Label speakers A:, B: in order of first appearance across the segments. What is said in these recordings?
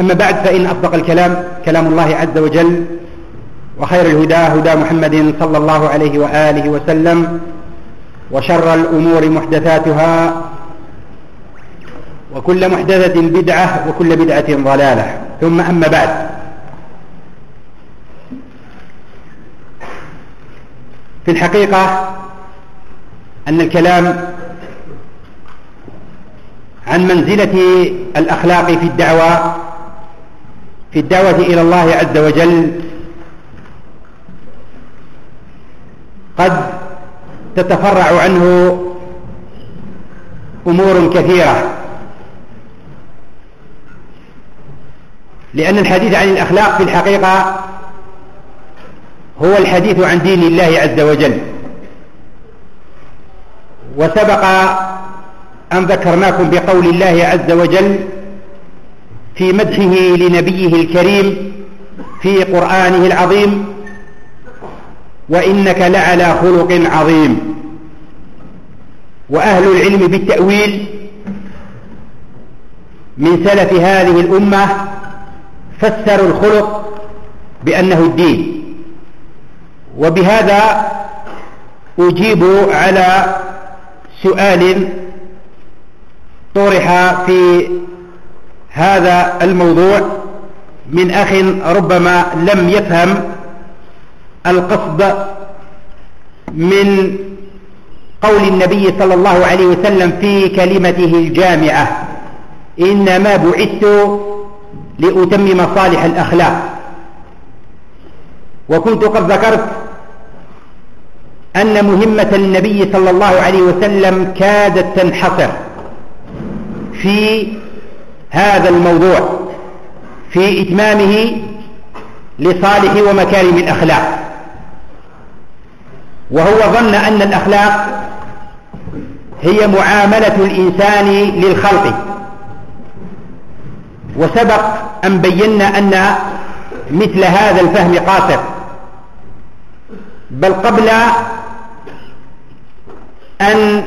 A: أما بعد فإن أصدق الكلام كلام الله عز وجل وخير الهدى هدى محمد صلى الله عليه وآله وسلم وشر الأمور محدثاتها وكل محدثة بدعة وكل بدعة ضلالة. ثم أما بعد. في الحقيقة أن الكلام عن منزلة الأخلاق في الدعوة في الدعوة إلى الله عز وجل قد تتفرع عنه أمور كثيرة. لأن الحديث عن الأخلاق في الحقيقة هو الحديث عن دين الله عز وجل. وسبق أن ذكرناكم بقول الله عز وجل في مدحه لنبيه الكريم في قرآنه العظيم وإنك لعلى خلق عظيم. وأهل العلم بالتأويل من سلف هذه الأمة فسروا الخلق بأنه الدين. وبهذا أجيب على سؤال طرح في هذا الموضوع من أخ ربما لم يفهم القصد من قول النبي صلى الله عليه وسلم في كلمته الجامعة إنما بعثت لأتمم صالح الأخلاق. وكنت قد ذكرت أن مهمة النبي صلى الله عليه وسلم كادت تنحصر في هذا الموضوع في إتمامه لصالح ومكارم الأخلاق. وهو ظن أن الأخلاق هي معاملة الإنسان للخلق. وسبق أن بينا أن مثل هذا الفهم قاصر. بل قبل أن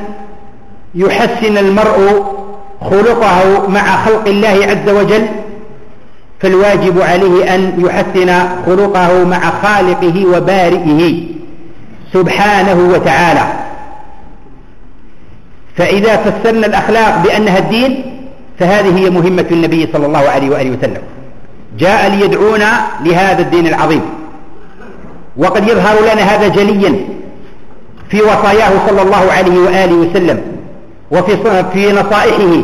A: يحسن المرء خلقه مع خلق الله عز وجل فالواجب عليه أن يحسن خلقه مع خالقه وبارئه سبحانه وتعالى. فإذا فسرنا الأخلاق بأنها الدين فهذه هي مهمة النبي صلى الله عليه وآله وسلم. جاء ليدعونا لهذا الدين العظيم. وقد يظهر لنا هذا جليا في وصاياه صلى الله عليه وآله وسلم. وفي في نصائحه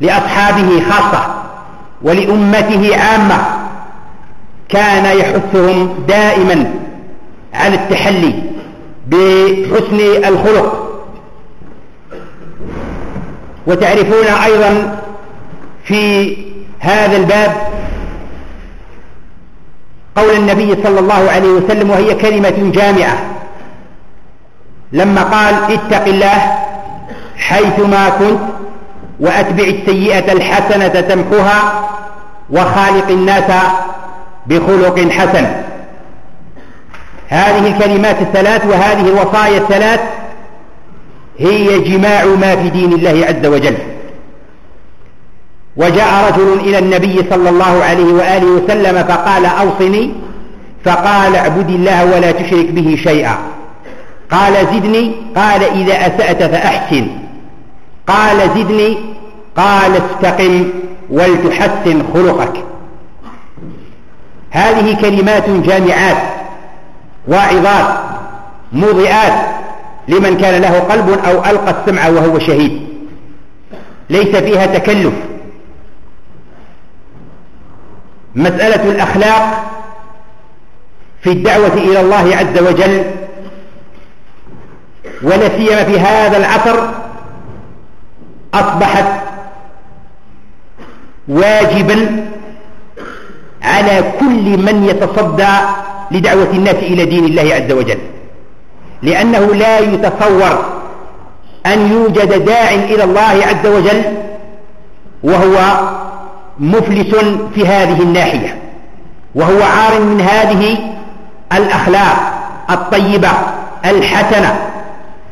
A: لأصحابه خاصة ولأمته عامة كان يحثهم دائما على التحلي بحسن الخلق. وتعرفون أيضا في هذا الباب قول النبي صلى الله عليه وسلم وهي كلمة جامعة لما قال اتق الله حيثما كنت وأتبع السيئة الحسنة تمحها وخالق الناس بخلق حسن. هذه الكلمات الثلاث وهذه الوصايا الثلاث هي جماع ما في دين الله عز وجل. وجاء رجل إلى النبي صلى الله عليه وآله وسلم فقال أوصني. فقال اعبد الله ولا تشرك به شيئا. قال زدني. قال إذا أسأت فأحسن. قال زدني قال استقم ولتحسن خلقك. هذه كلمات جامعات واعظات مضيئات لمن كان له قلب أو ألقى السمع وهو شهيد. ليس فيها تكلف. مسألة الأخلاق في الدعوة إلى الله عز وجل ولا سيما في هذا العصر أصبحت واجبا على كل من يتصدى لدعوة الناس إلى دين الله عز وجل. لأنه لا يتصور أن يوجد داع إلى الله عز وجل وهو مفلس في هذه الناحية وهو عار من هذه الأخلاق الطيبة الحسنة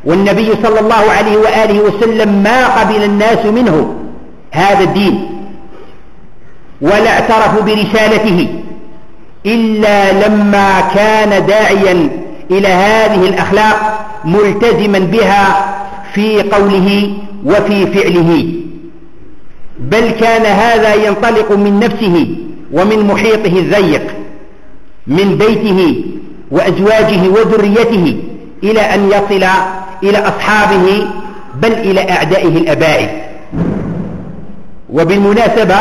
A: والنبي صلى الله عليه وآله وسلم ما قبل الناس منه هذا الدين. ولا اعترفوا برسالته إلا لما كان داعيا إلى هذه الأخلاق ملتزما بها في قوله وفي فعله. بل كان هذا ينطلق من نفسه ومن محيطه الضيق من بيته وأزواجه وذريته إلى أن يصل إلى أصحابه بل إلى أعدائه الأبائل وبالمناسبة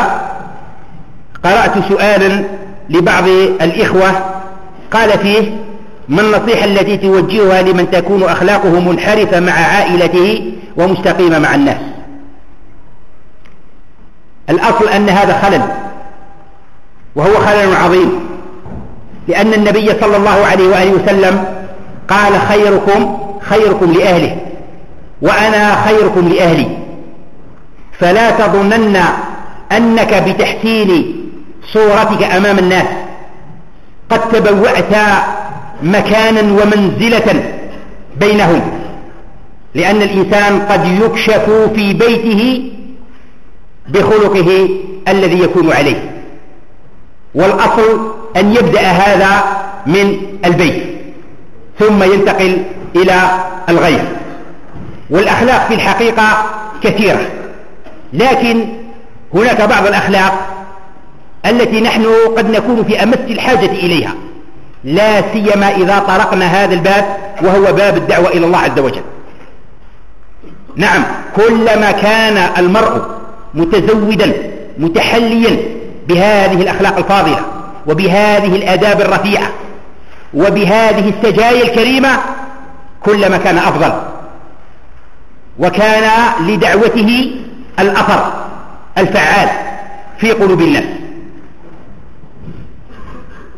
A: قرأت سؤالا لبعض الإخوة قال فيه ما النصيحة التي توجهها لمن تكون أخلاقه منحرفة مع عائلته ومستقيمة مع الناس؟ الأصل أن هذا خلل وهو خلل عظيم لأن النبي صلى الله عليه وآله وسلم قال خيركم خيركم لأهله وأنا خيركم لأهلي. فلا تظنن أنك بتحسين صورتك أمام الناس. قد تبوأت مكانا ومنزلة بينهم لأن الإنسان قد يكشف في بيته بخلقه الذي يكون عليه. والأصل أن يبدأ هذا من البيت ثم ينتقل إلى الغير. والأخلاق في الحقيقة كثيرة. لكن هناك بعض الأخلاق التي نحن قد نكون في أمس الحاجة إليها. لا سيما إذا طرقنا هذا الباب وهو باب الدعوة إلى الله عز وجل. نعم كلما كان المرء متزودا متحليا بهذه الأخلاق الفاضلة وبهذه الآداب الرفيعة وبهذه السجايا الكريمة كلما كان أفضل. وكان لدعوته الأثر الفعال في قلوب الناس.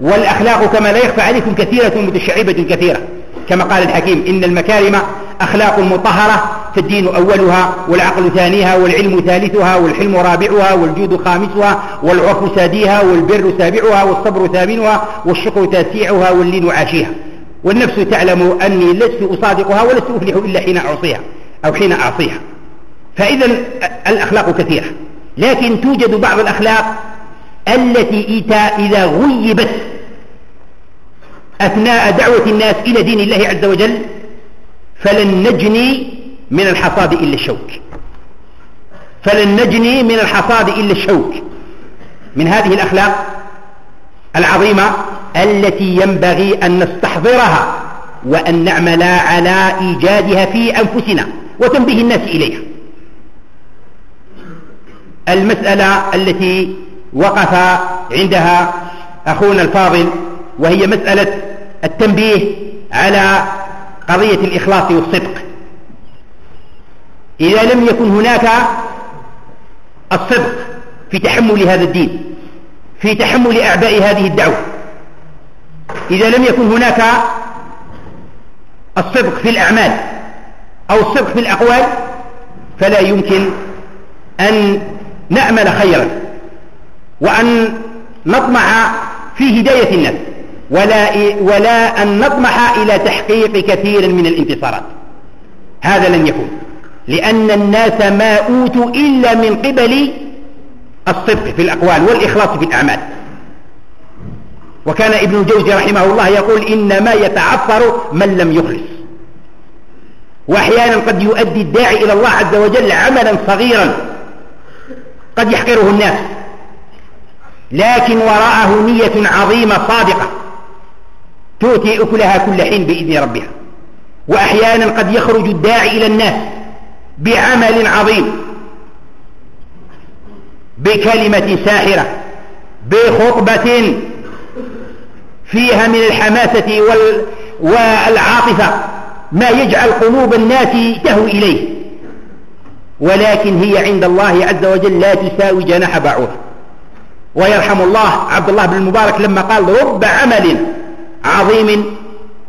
A: والأخلاق كما لا يخفى عليكم كثيرة متشعبة كثيرة. كما قال الحكيم إن المكارم أخلاق مطهرة فالدين أولها والعقل ثانيها والعلم ثالثها والحلم رابعها والجود خامسها والعرف ساديها والبر سابعها والصبر ثامنها والشكر تاسعها واللين عاشيها. والنفس تعلم أني لست أصادقها ولست أفلح إلا حين أعصيها أو حين أعصيها. فإذا الأخلاق كثيرة. لكن توجد بعض الأخلاق التي إذا غيبت أثناء دعوة الناس إلى دين الله عز وجل فلن نجني من الحصاد إلا الشوك. فلن نجني من الحصاد إلا الشوك. من هذه الأخلاق العظيمة التي ينبغي أن نستحضرها وأن نعمل على إيجادها في أنفسنا وتنبيه الناس إليها. المسألة التي وقف عندها أخونا الفاضل وهي مسألة التنبيه على قضية الإخلاص والصدق. إذا لم يكن هناك الصدق في تحمل هذا الدين في تحمل أعباء هذه الدعوة إذا لم يكن هناك الصدق في الأعمال أو الصدق في الأقوال فلا يمكن أن نعمل خيرا وأن نطمع في هداية الناس ولا, ولا أن نطمح إلى تحقيق كثير من الانتصارات. هذا لن يكون لأن الناس ما أوتوا إلا من قبل الصدق في الأقوال والإخلاص في الأعمال. وكان ابن الجوزي رحمه الله يقول إنما يتعثر من لم يخلص. وأحيانا قد يؤدي الداعي إلى الله عز وجل عملا صغيرا. قد يحقره الناس. لكن وراءه نية عظيمة صادقة. تؤتي أكلها كل حين بإذن ربها. وأحيانا قد يخرج الداعي إلى الناس بعمل عظيم. بكلمة ساحرة. بخطبة فيها من الحماسة وال... والعاطفة ما يجعل قلوب الناس تهوي إليه. ولكن هي عند الله عز وجل لا تساوي جناح بعوض ويرحم الله عبد الله بن المبارك لما قال رب عمل عظيم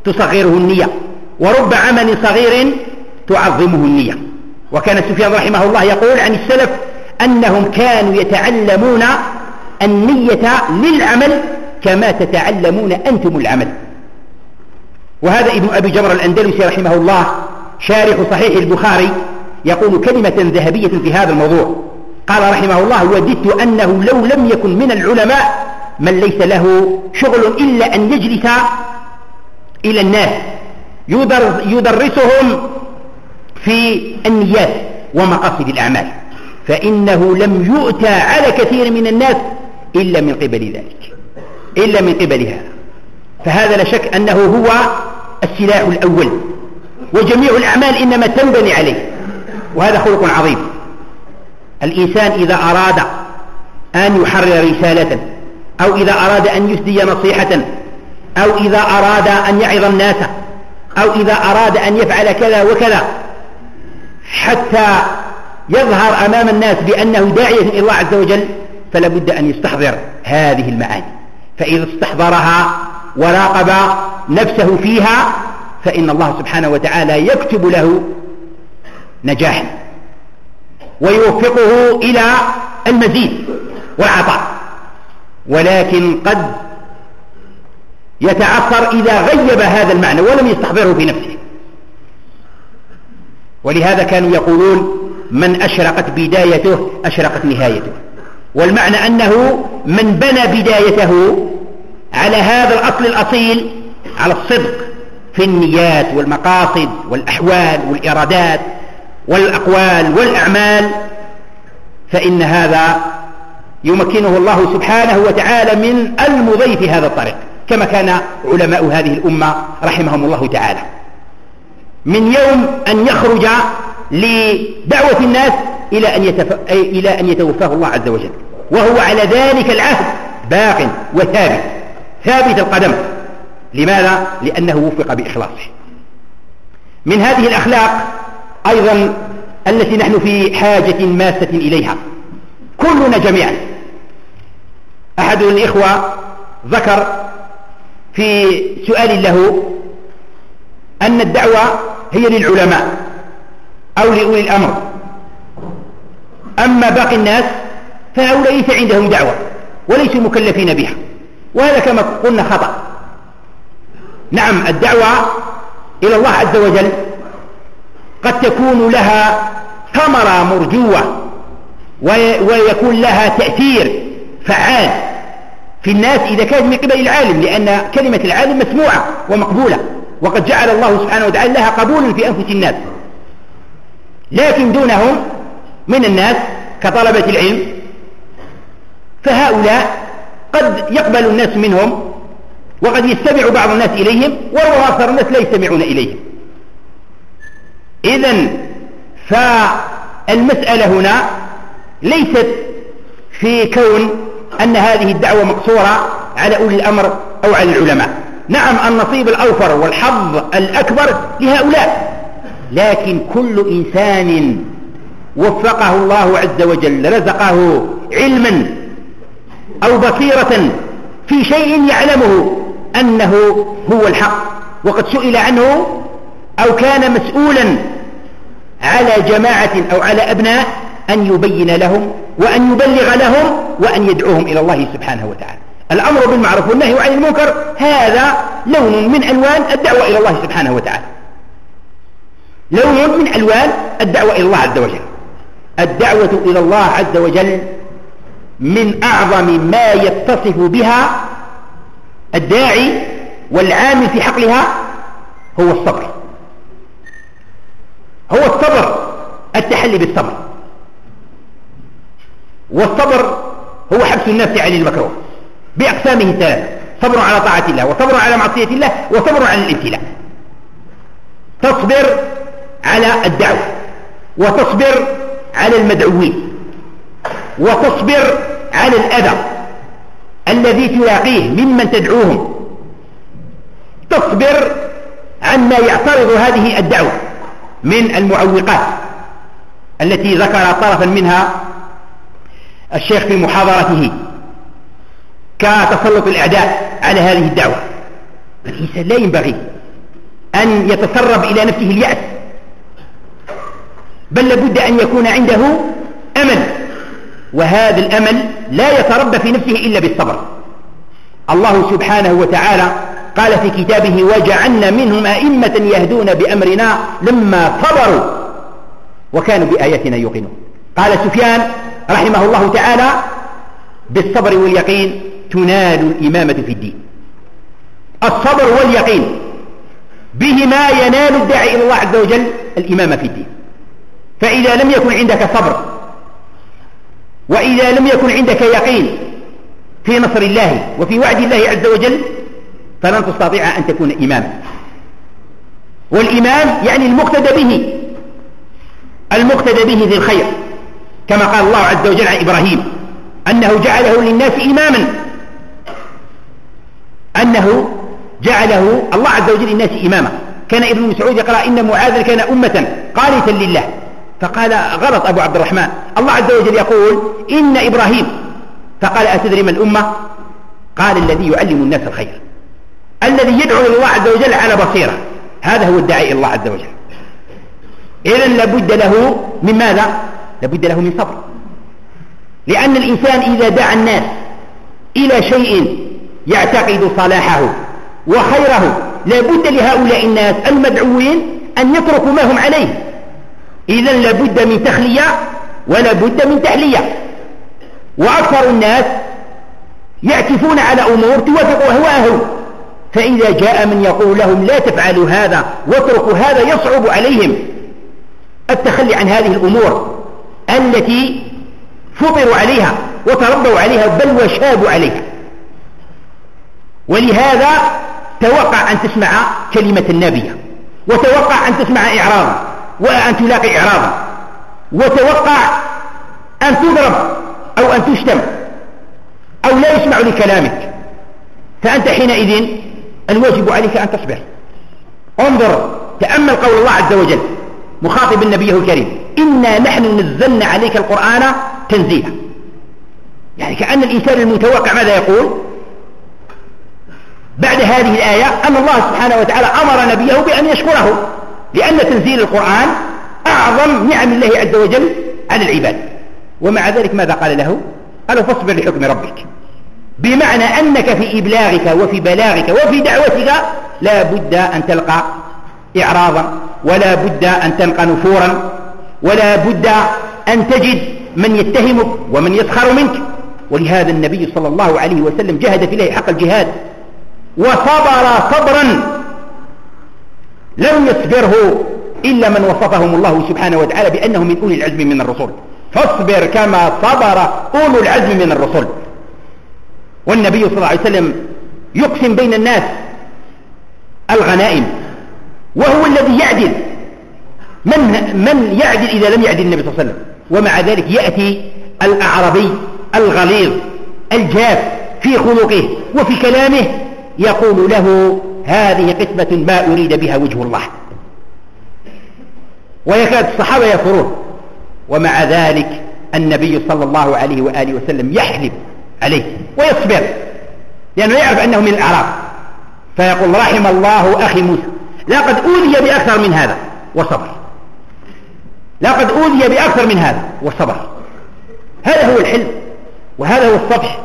A: تصغره النية ورب عمل صغير تعظمه النية. وكان سفيان رحمه الله يقول عن السلف أنهم كانوا يتعلمون النية للعمل كما تتعلمون أنتم العمل. وهذا ابن أبي جمر الأندلسي رحمه الله شارح صحيح البخاري يقول كلمة ذهبية في هذا الموضوع. قال رحمه الله وددت أنه لو لم يكن من العلماء من ليس له شغل إلا أن يجلس إلى الناس. يدرسهم في النيات ومقاصد الأعمال. فإنه لم يؤتى على كثير من الناس إلا من قبل ذلك. إلا من قبل هذا فهذا لا شك أنه هو السلاح الأول وجميع الأعمال إنما تنبني عليه وهذا خلق عظيم. الإنسان إذا أراد أن يحرر رسالة أو إذا أراد أن يسدي نصيحة أو إذا أراد أن يعظ الناس أو إذا أراد أن يفعل كذا وكذا حتى يظهر أمام الناس بأنه داعية إلى الله عز وجل فلا بد أن يستحضر هذه المعاني. فإذا استحضرها وراقب نفسه فيها فإن الله سبحانه وتعالى يكتب له نجاحا ويوفقه إلى المزيد والعطاء. ولكن قد يتعثر إذا غيب هذا المعنى ولم يستحضره في نفسه. ولهذا كانوا يقولون من أشرقت بدايته أشرقت نهايته. والمعنى أنه من بنى بدايته على هذا الأصل الأصيل على الصدق في النيات والمقاصد والأحوال والإرادات والأقوال والأعمال فإن هذا يمكنه الله سبحانه وتعالى من المضي في هذا الطريق كما كان علماء هذه الأمة رحمهم الله تعالى. من يوم أن يخرج لدعوة الناس إلى أن, يتف... إلى أن يتوفاه الله عز وجل. وهو على ذلك العهد باق وثابت. ثابت القدم. لماذا؟ لأنه وفق بإخلاصه. من هذه الأخلاق أيضا التي نحن في حاجة ماسة إليها. كلنا جميعا. أحد الإخوة ذكر في سؤال له أن الدعوة هي للعلماء أو لأولي الأمر. أما باقي الناس فهؤلاء ليس عندهم دعوة وليسوا مكلفين بها وهذا كما قلنا خطأ. نعم الدعوة إلى الله عز وجل قد تكون لها ثمرة مرجوة ويكون لها تأثير فعال في الناس إذا كانت من قبل العالم لأن كلمة العالم مسموعة ومقبولة وقد جعل الله سبحانه وتعالى لها قبولا في أنفس الناس. لكن دونهم من الناس كطلبة العلم. فهؤلاء قد يقبل الناس منهم وقد يستمع بعض الناس إليهم وربما أكثر الناس لا يستمعون إليهم. إذا فالمسألة هنا ليست في كون أن هذه الدعوة مقصورة على أولي الأمر أو على العلماء. نعم النصيب الأوفر والحظ الأكبر لهؤلاء. لكن كل إنسان وفقه الله عز وجل رزقه علما أو بصيرة في شيء يعلمه أنه هو الحق. وقد سئل عنه أو كان مسؤولا على جماعة أو على أبناء أن يبين لهم وأن يبلغ لهم وأن يدعوهم إلى الله سبحانه وتعالى. الأمر بالمعروف والنهي عن المنكر هذا لون من ألوان الدعوة إلى الله سبحانه وتعالى. لون من ألوان الدعوة إلى الله عز وجل. الدعوة إلى الله عز وجل من أعظم ما يتصف بها الداعي والعامل في حقلها هو الصبر. هو الصبر التحلي بالصبر. والصبر هو حبس النفس عن المكروه بأقسامه الثلاثة صبر على طاعة الله وصبر على معصية الله وصبر على الابتلاء. تصبر على الدعوة وتصبر على المدعوين وتصبر على الأذى الذي تلاقيه ممن تدعوهم. تصبر عما يعترض هذه الدعوة من المعوقات التي ذكر طرفا منها الشيخ في محاضرته كتسلط الأعداء على هذه الدعوة. الإنسان لا ينبغي أن يتسرب إلى نفسه اليأس. بل لابد أن يكون عنده أمل وهذا الأمل لا يتربى في نفسه إلا بالصبر. الله سبحانه وتعالى قال في كتابه وجعلنا منهم أئمة يهدون بأمرنا لما صبروا وكانوا بآياتنا يوقنون. قال سفيان رحمه الله تعالى بالصبر واليقين تنال الإمامة في الدين. الصبر واليقين بهما ينال الداعي إلى الله عز وجل الإمامة في الدين. فإذا لم يكن عندك صبر وإذا لم يكن عندك يقين في نصر الله وفي وعد الله عز وجل فلن تستطيع أن تكون إماما. والإمام يعني المقتدى به المقتدى به ذي الخير كما قال الله عز وجل عن إبراهيم أنه جعله للناس إماما. أنه جعله الله عز وجل للناس إماما. كان ابن مسعود يقرأ إن معاذا كان أمة قانتا لله. فقال غلط أبو عبد الرحمن. الله عز وجل يقول إن إبراهيم. فقال أتدري من الأمة؟ قال الذي يعلم الناس الخير. الذي يدعو الله عز وجل على بصيرة. هذا هو الداعي إلى الله عز وجل. إذا لابد له من ماذا؟ لابد له من صبر. لأن الإنسان إذا دعا الناس إلى شيء يعتقد صلاحه وخيره لابد لهؤلاء الناس المدعوين أن يتركوا ما هم عليه. إذا لابد من تخلية ولا بد من تحلية. وأكثر الناس يعكفون على أمور توافق أهواءهم فإذا جاء من يقول لهم لا تفعلوا هذا واتركوا هذا يصعب عليهم. التخلي عن هذه الأمور التي فطروا عليها وتربوا عليها بل وشابوا عليها. ولهذا توقع أن تسمع كلمة النبي. وتوقع أن تسمع إعراضا وأن تلاقي إعراضا. وتوقع أن تضرب أو أن تشتم أو لا يسمع لكلامك. فأنت حينئذ الواجب عليك أن تصبر. انظر تأمل قول الله عز وجل مخاطب النبي الكريم إنا نحن نزلنا عليك القرآن تنزيلا. يعني كأن الإنسان المتوقع ماذا يقول؟ بعد هذه الآية أن الله سبحانه وتعالى أمر نبيه بأن يشكره. لأن تنزيل القرآن أعظم نعم الله عز وجل على العباد. ومع ذلك ماذا قال له؟ قال فاصبر لحكم ربك. بمعنى أنك في إبلاغك وفي بلاغك وفي دعوتك لا بد أن تلقى إعراضا ولا بد أن تلقى نفورا ولا بد أن تجد من يتهمك ومن يسخر منك. ولهذا النبي صلى الله عليه وسلم جهد في الله حق الجهاد. وصبر صبرا لم يصبره إلا من وصفهم الله سبحانه وتعالى بأنه من أولي العزم من الرسل. فاصبر كما صبر أولو العزم من الرسل. والنبي صلى الله عليه وسلم يقسم بين الناس الغنائم وهو الذي يعدل. من, من يعدل إذا لم يعدل النبي صلى الله عليه وسلم؟ ومع ذلك يأتي الأعربي الغليظ الجاف في خلقه وفي كلامه يقول له هذه قسمة ما أريد بها وجه الله. ويكاد الصحابة يفرون ومع ذلك النبي صلى الله عليه وآله وسلم يحلب عليه ويصبر لأنه يعرف أنه من الأعراب. فيقول رحم الله أخي موسى لقد أوذي بأكثر من هذا وصبر. لقد أوذي بأكثر من هذا وصبر. هذا هو الحلم وهذا هو الصبح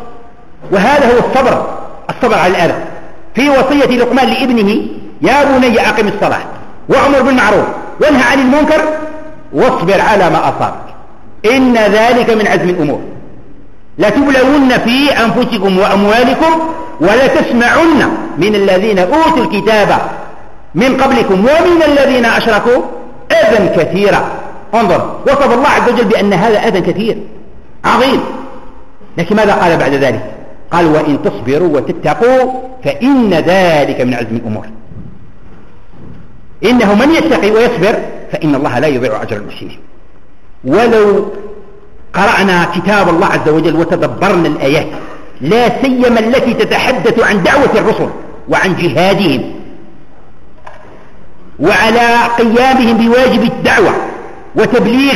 A: وهذا هو الصبر الصبر على الأذى. في وصية لقمان لابنه يا بني أقم الصلاة وأمر بالمعروف وانهى عن المنكر واصبر على ما أصابك. إن ذلك من عزم الأمور. لتبلون في أنفسكم وأموالكم ولا تسمعن من الذين أوتوا الكتاب من قبلكم ومن الذين أشركوا أذى كثيرا. انظر وصف الله عز وجل بأن هذا أذى كثير عظيم. لكن ماذا قال بعد ذلك؟ قال وإن تصبروا وتتقوا فإن ذلك من عزم الأمور. إنه من يتقي ويصبر فإن الله لا يضيع أجر المحسنين. ولو قرأنا كتاب الله عز وجل وتدبرنا الآيات لا سيما التي تتحدث عن دعوة الرسل وعن جهادهم وعلى قيامهم بواجب الدعوة وتبليغ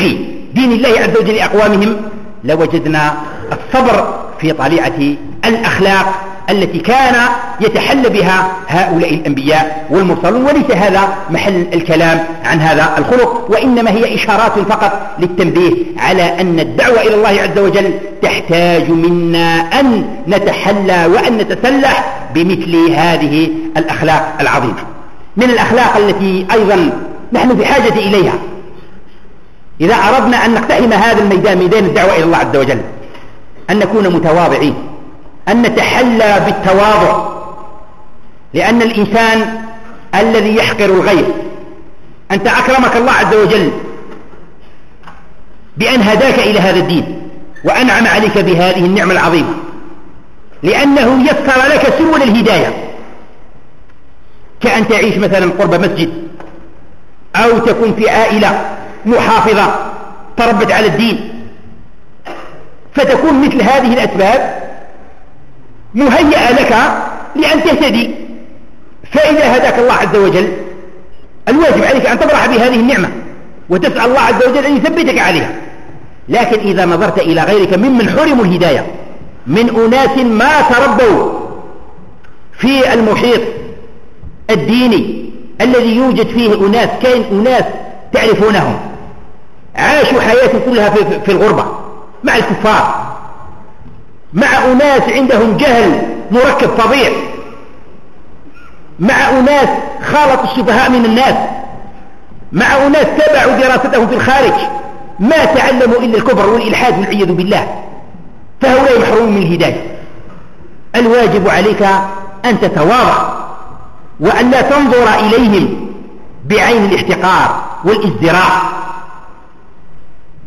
A: دين الله عز وجل لأقوامهم لوجدنا الصبر في طليعة الأخلاق التي كان يتحلى بها هؤلاء الأنبياء والمرسلون وليس هذا محل الكلام عن هذا الخلق وإنما هي إشارات فقط للتنبيه على أن الدعوة إلى الله عز وجل تحتاج منا أن نتحلى وأن نتسلح بمثل هذه الأخلاق العظيمة. من الأخلاق التي أيضا نحن بحاجة إليها. إذا أردنا أن نقتحم هذا الميدان ميدان الدعوة إلى الله عز وجل أن نكون متواضعين. أن نتحلى بالتواضع لأن الإنسان الذي يحقر الغير أنت أكرمك الله عز وجل بأن هداك إلى هذا الدين وأنعم عليك بهذه النعمة العظيمة. لأنه يسر لك سبل الهداية. كأن تعيش مثلا قرب مسجد أو تكون في عائلة محافظة تربت على الدين. فتكون مثل هذه الأسباب مهيئة لك لأن تهتدي. فإذا هداك الله عز وجل الواجب عليك أن تبرح بهذه النعمة وتسأل الله عز وجل أن يثبتك عليها. لكن إذا نظرت إلى غيرك ممن حرموا الهداية من أناس ما تربوا في المحيط الديني الذي يوجد فيه أناس كان أناس تعرفونهم عاشوا حياتهم كلها في الغربة مع الكفار. مع أناس عندهم جهل مركب فظيع. مع أناس خالطوا السفهاء من الناس. مع أناس تبعوا دراستهم في الخارج. ما تعلموا إلا الكبر والإلحاد والعياذ بالله. فهؤلاء محرومون من الهداية. الواجب عليك أن تتواضع وأن لا تنظر إليهم بعين الاحتقار والإزدراء.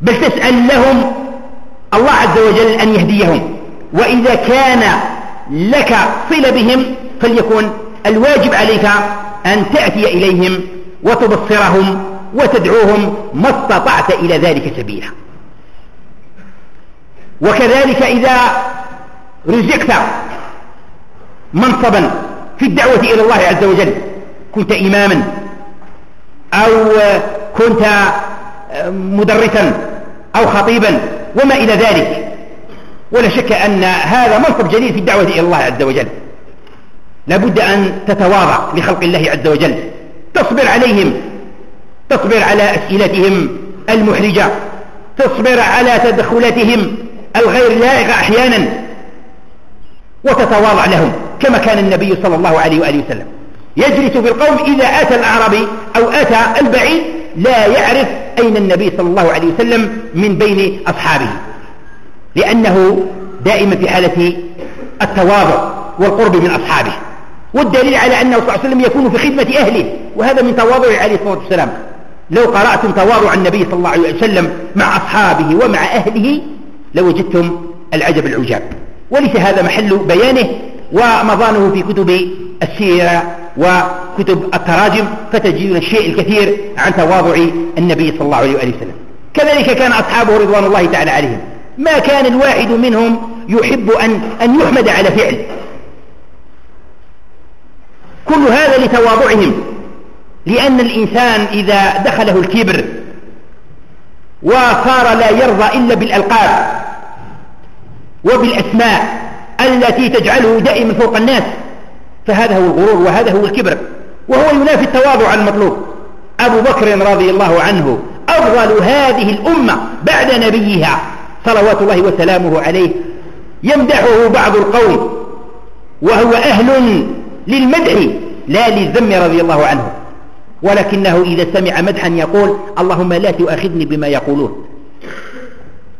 A: بل تسأل لهم الله عز وجل أن يهديهم. وإذا كان لك صلة بهم فليكن الواجب عليك أن تأتي إليهم وتبصرهم وتدعوهم ما استطعت إلى ذلك سبيلا. وكذلك إذا رزقت منصبا في الدعوة إلى الله عز وجل كنت إماما أو كنت مدرسا أو خطيبا وما إلى ذلك ولا شك أن هذا منصب جليل في الدعوة إلى الله عز وجل. لابد أن تتواضع لخلق الله عز وجل. تصبر عليهم. تصبر على أسئلتهم المحرجة. تصبر على تدخلاتهم الغير لائقة أحيانا. وتتواضع لهم كما كان النبي صلى الله عليه وآله وسلم. يجلس بالقوم إذا أتى الأعرابي أو أتى البعيد لا يعرف أين النبي صلى الله عليه وسلم من بين أصحابه. لأنه دائما في حالة التواضع والقرب من أصحابه. والدليل على أنه صلى الله عليه وسلم يكون في خدمة أهله وهذا من تواضعه عليه الصلاة والسلام. لو قرأتم تواضع النبي صلى الله عليه وسلم مع أصحابه ومع أهله لوجدتم العجب العجاب. وليس هذا محل بيانه ومضانه في كتب السيرة وكتب التراجم فتجدون الشيء الكثير عن تواضع النبي صلى الله عليه وسلم. كذلك كان أصحابه رضوان الله تعالى عليهم. ما كان الواحد منهم يحب أن, أن يحمد على فعل. كل هذا لتواضعهم. لأن الإنسان إذا دخله الكبر وصار لا يرضى إلا بالألقاب وبالأسماء التي تجعله دائما فوق الناس فهذا هو الغرور وهذا هو الكبر. وهو ينافي التواضع المطلوب. أبو بكر رضي الله عنه أفضل هذه الأمة بعد نبيها. صلوات الله وسلامه عليه يمدحه بعض القوم وهو أهل للمدح لا للذم رضي الله عنه. ولكنه إذا سمع مدحا يقول اللهم لا تؤاخذني بما يقولون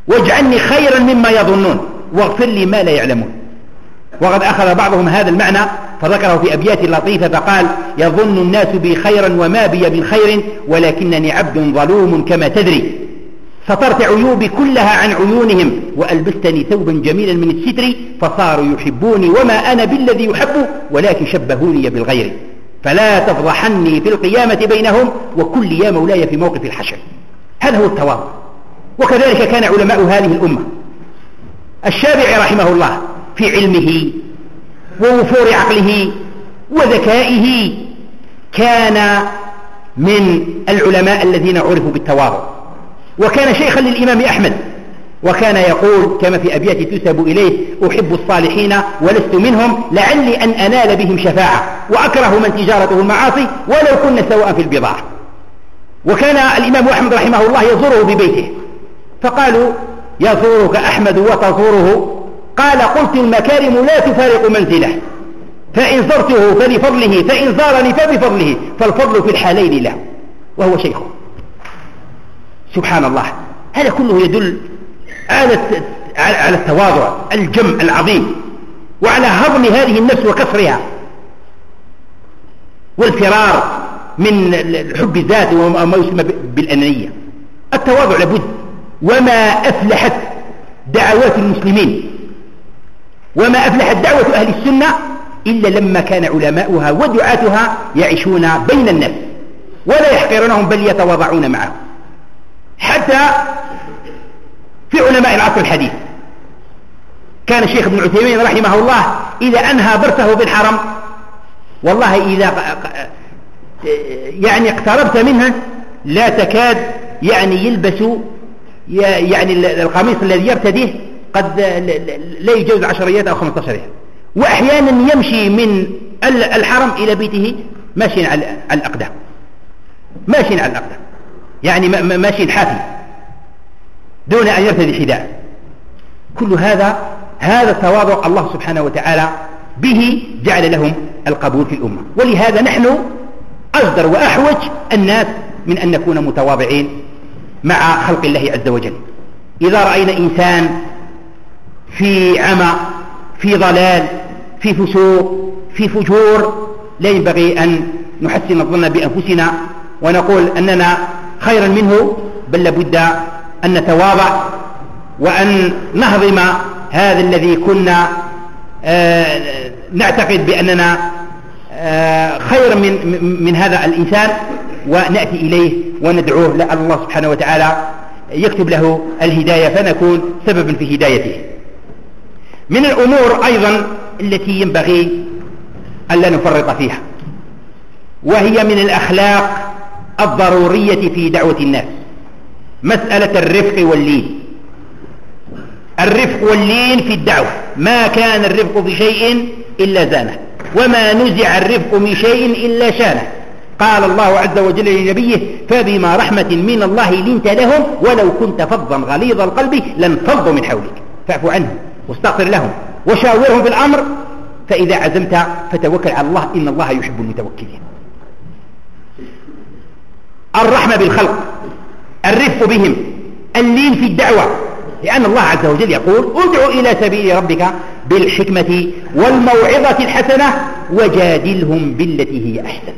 A: واجعلني خيرا مما يظنون واغفر لي ما لا يعلمون. وقد أخذ بعضهم هذا المعنى فذكره في أبيات لطيفة فقال يظن الناس بي خيرا وما بي من خير ولكنني عبد ظلوم كما تدري. سترت عيوبي كلها عن عيونهم وألبستني ثوبا جميلا من الستر فصاروا يحبوني وما أنا بالذي يحب ولكن شبهوني بالغير. فلا تفضحني في القيامة بينهم وكل يا مولاي في موقف الحشر. هذا هو التواضع. وكذلك كان علماء هذه الأمة. الشافعي رحمه الله في علمه ووفور عقله وذكائه كان من العلماء الذين عرفوا بالتواضع. وكان شيخا للإمام أحمد. وكان يقول كما في أبيات تسب إليه أحب الصالحين ولست منهم لعلي أن أنال بهم شفاعة وأكره من تجارته المعاصي ولو كنا سواء في البضاعة. وكان الإمام أحمد رحمه الله يزوره ببيته. فقالوا يزورك أحمد وتزوره. قال قلت المكارم لا تفارق منزله. فإن زرته فلفضله فإن زارني فبفضله فالفضل في الحالين له. وهو شيخه. سبحان الله. هذا كله يدل على على التواضع الجم العظيم وعلى هضم هذه النفس وكسرها. والفرار من حب الذات وما يسمى بالأنانية. التواضع لابد. وما أفلحت دعوات المسلمين. وما أفلحت دعوة أهل السنة إلا لما كان علماؤها ودعاتها يعيشون بين الناس. ولا يحقرونهم بل يتواضعون معهم. حتى في علماء العصر الحديث. كان الشيخ ابن عثيمين رحمه الله إذا أنهى برته بالحرم والله إذا يعني اقتربت منها لا تكاد يعني يلبس يعني القميص الذي يرتديه قد لا يجوز عشريات أو خمسة عشريات وأحيانا يمشي من الحرم إلى بيته ماشي على الأقدام. ماشي على الأقدام. يعني ماشي حافي دون أن يرتدي حذاء كل هذا هذا التواضع الله سبحانه وتعالى به جعل لهم القبول في الأمة. ولهذا نحن أصدر وأحوج الناس من أن نكون متواضعين مع خلق الله عز وجل. إذا رأينا إنسان في عمى في ضلال في فسوق في فجور لا ينبغي أن نحسن الظن بأنفسنا ونقول أننا خيرا منه بل لابد أن نتواضع وأن نهضم هذا الذي كنا آه، نعتقد بأننا آه، خير من, من هذا الإنسان ونأتي إليه وندعوه لأن الله سبحانه وتعالى يكتب له الهداية فنكون سببا في هدايته. من الأمور أيضا التي ينبغي ألا نفرط فيها وهي من الأخلاق الضرورية في دعوة الناس. مسألة الرفق واللين. الرفق واللين في الدعوة. ما كان الرفق في شيء إلا زانه. وما نزع الرفق من شيء إلا شانه. قال الله عز وجل لنبيه فبما رحمة من الله لنت لهم ولو كنت فظا غليظ القلب لانفضوا من حولك. فاعف عنهم واستغفر لهم وشاورهم في الأمر فإذا عزمت فتوكل على الله إن الله يحب المتوكلين. الرحمة بالخلق الرفق بهم اللين في الدعوة. لأن الله عز وجل يقول ادع إلى سبيل ربك بالحكمة والموعظة الحسنة وجادلهم بالتي هي أحسن.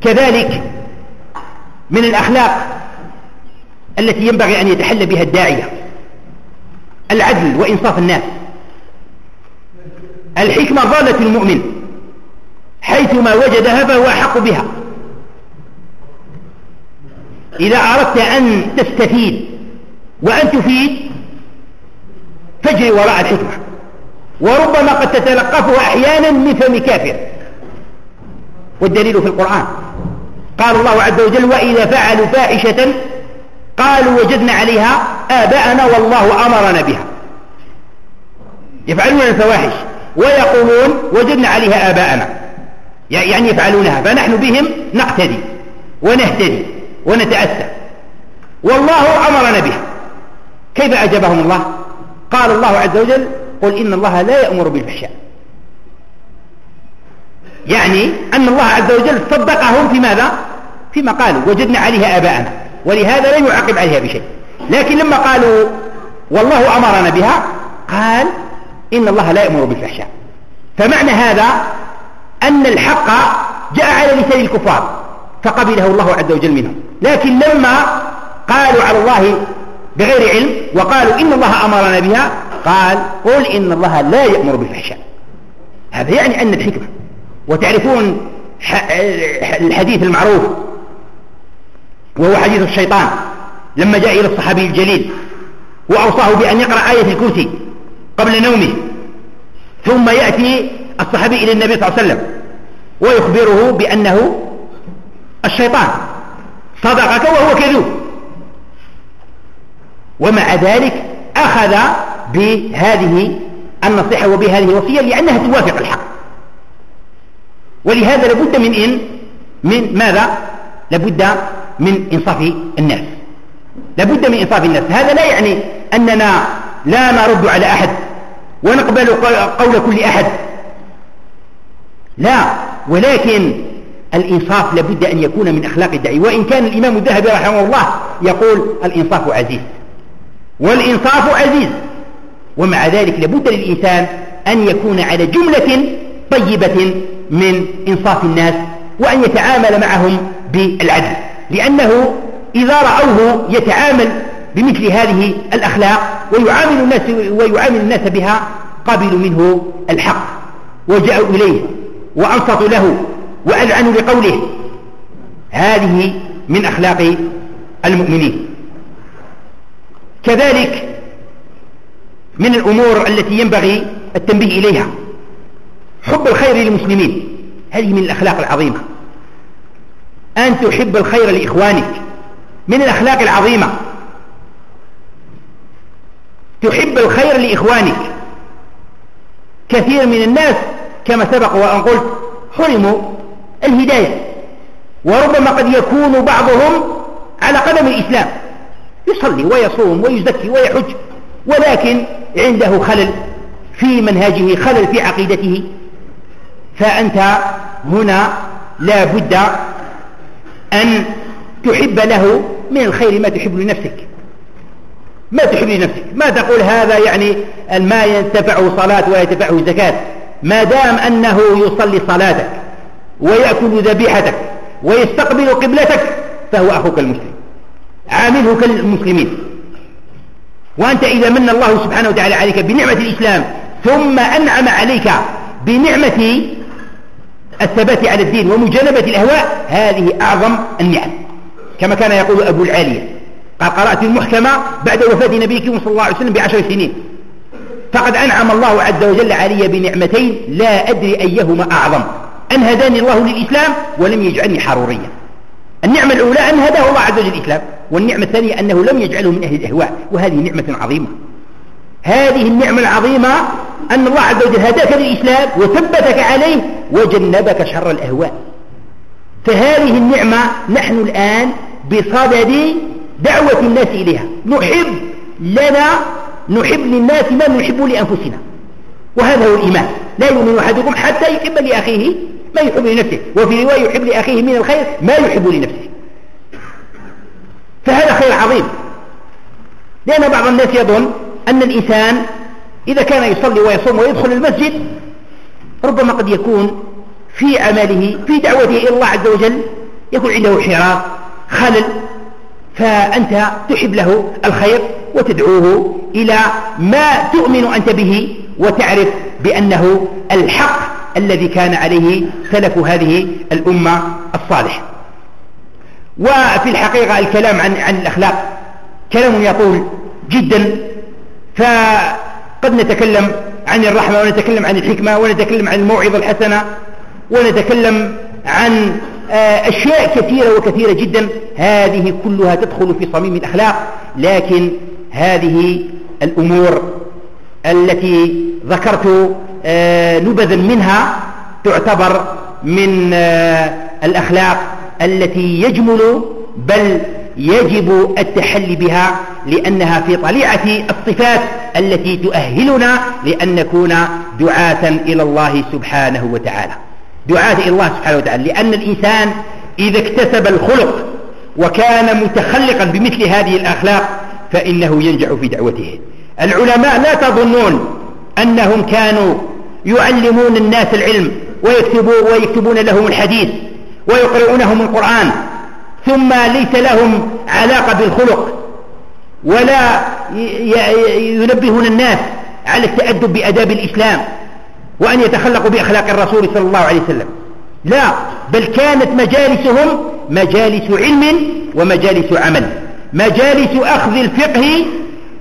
A: كذلك من الأخلاق التي ينبغي أن يتحلى بها الداعية العدل وإنصاف الناس. الحكمة ضالة المؤمن. حيثما وجدها فهو أحق بها. إذا أردت أن تستفيد وأن تفيد فاجري وراء الحكمة. وربما قد تتلقفها أحيانا من فم كافر. والدليل في القرآن. قال الله عز وجل وإذا فعلوا فاحشة قالوا وجدنا عليها آباءنا والله أمرنا بها. يفعلون الفواحش ويقولون وجدنا عليها آباءنا. يعني يفعلونها فنحن بهم نقتدي ونهتدي ونتأسى والله أمرنا بها. كيف أجابهم الله؟ قال الله عز وجل قل إن الله لا يأمر بالفحشاء. يعني أن الله عز وجل صدقهم في ماذا؟ فيما قالوا. وجدنا عليها آباءنا ولهذا لا يعاقب عليها بشيء. لكن لما قالوا والله أمرنا بها قال إن الله لا يأمر بالفحشاء. فمعنى هذا أن الحق جاء على لسان الكفار فقبله الله عز وجل منهم. لكن لما قالوا على الله بغير علم وقالوا إن الله أمرنا بها قال قل إن الله لا يأمر بالفحشاء. هذا يعني أن الحكمة. وتعرفون الحديث المعروف وهو حديث الشيطان لما جاء إلى الصحابي الجليل وأوصاه بأن يقرأ آية الكرسي قبل نومه ثم يأتي الصحابي إلى النبي صلى الله عليه وسلم ويخبره بأنه الشيطان صدقك وهو كذوب. ومع ذلك أخذ بهذه النصيحة وبهذه الوصية لأنها توافق الحق. ولهذا لابد من إن من ماذا؟ لابد من إنصاف الناس. لابد من إنصاف الناس. هذا لا يعني أننا لا نرد على أحد ونقبل قول كل أحد. لا ولكن الإنصاف لابد أن يكون من أخلاق الداعي. وإن كان الإمام الذهبي رحمه الله يقول الإنصاف عزيز والإنصاف عزيز ومع ذلك لابد للإنسان أن يكون على جملة طيبة من إنصاف الناس وأن يتعامل معهم بالعدل. لأنه إذا رأوه يتعامل بمثل هذه الأخلاق ويعامل الناس, ويعامل الناس بها قبلوا منه الحق وجاءوا إليه. وأنصتوا له وأذعنوا لقوله هذه من أخلاق المؤمنين. كذلك من الأمور التي ينبغي التنبيه إليها. حب الخير للمسلمين. هذه من الأخلاق العظيمة. أن تحب الخير لإخوانك. من الأخلاق العظيمة. تحب الخير لإخوانك. كثير من الناس كما سبق وأن قلت حرموا الهداية. وربما قد يكون بعضهم على قدم الإسلام. يصلي ويصوم ويزكي ويحج ولكن عنده خلل في منهجه خلل في عقيدته. فأنت هنا لا بد أن تحب له من الخير ما تحب لنفسك. ما تحب لنفسك. ما تقول هذا يعني ما ينتفعه صلاة ولا ينتفعه زكاة ما دام أنه يصلي صلاتك ويأكل ذبيحتك ويستقبل قبلتك فهو أخوك المسلم عامله كالمسلمين. وأنت إذا من الله سبحانه وتعالى عليك بنعمة الإسلام ثم أنعم عليك بنعمة الثبات على الدين ومجانبة الأهواء هذه أعظم النعم. كما كان يقول أبو العالية قال قرأت المحكمة بعد وفاة نبيكم صلى الله عليه وسلم بعشر سنين. فقد أنعم الله عز وجل علي بنعمتين لا أدري أيهما أعظم. أن هداني الله للإسلام ولم يجعلني حروريا. النعمة الأولى أن هداه الله عز وجل الإسلام والنعمة الثانية أنه لم يجعله من أهل الإهواء وهذه نعمة عظيمة. هذه النعمة العظيمة أن الله عز وجل هداك للإسلام وثبتك عليه وجنبك شر الأهواء. فهذه النعمة نحن الآن بصدد دعوة الناس إليها. نحب لنا نحب للناس ما نحب لأنفسنا. وهذا هو الإيمان. لا يؤمن أحدكم حتى يحب لأخيه ما يحب لنفسه. وفي رواية يحب لأخيه من الخير ما يحب لنفسه. فهذا خير عظيم. لأن بعض الناس يظن أن الإنسان إذا كان يصلي ويصوم ويدخل المسجد ربما قد يكون في عمله في دعوته إلى الله عز وجل يكون عنده حراك خلل فأنت تحب له الخير. وتدعوه إلى ما تؤمن أنت به وتعرف بأنه الحق الذي كان عليه سلف هذه الأمة الصالح. وفي الحقيقة الكلام عن, عن الأخلاق كلام يطول جدا فقد نتكلم عن الرحمة ونتكلم عن الحكمة ونتكلم عن الموعظة الحسنة ونتكلم عن آه، أشياء كثيرة وكثيرة جدا. هذه كلها تدخل في صميم الأخلاق لكن هذه الأمور التي ذكرت آه، نبذا منها تعتبر من آه، الأخلاق التي يجمل بل يجب التحلي بها لأنها في طليعة الصفات التي تؤهلنا لأن نكون دعاة إلى الله سبحانه وتعالى. دعاة إلى الله سبحانه وتعالى لأن الإنسان إذا اكتسب الخلق وكان متخلقا بمثل هذه الأخلاق فإنه ينجح في دعوته. العلماء لا تظنون أنهم كانوا يعلمون الناس العلم ويكتبون, ويكتبون لهم الحديث ويقرؤونهم القرآن. ثم ليس لهم علاقة بالخلق ولا ينبهون الناس على التأدب بأداب الإسلام وأن يتخلقوا بأخلاق الرسول صلى الله عليه وسلم. لا بل كانت مجالسهم مجالس علم ومجالس عمل. مجالس أخذ الفقه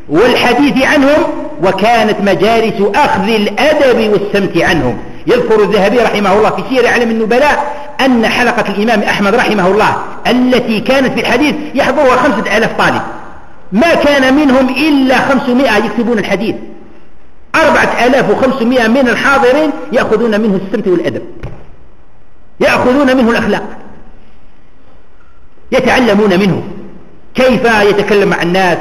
A: والحديث عنهم وكانت مجالس أخذ الأدب والسمت عنهم. يذكر الذهبي رحمه الله في سير علم النبلاء أن حلقة الإمام أحمد رحمه الله التي كانت في الحديث يحضرها خمسة آلاف طالب. ما كان منهم إلا خمسمائة يكتبون الحديث. أربعة آلاف وخمسمائة من الحاضرين يأخذون منه السمت والأدب. يأخذون منه الأخلاق. يتعلمون منه. كيف يتكلم مع الناس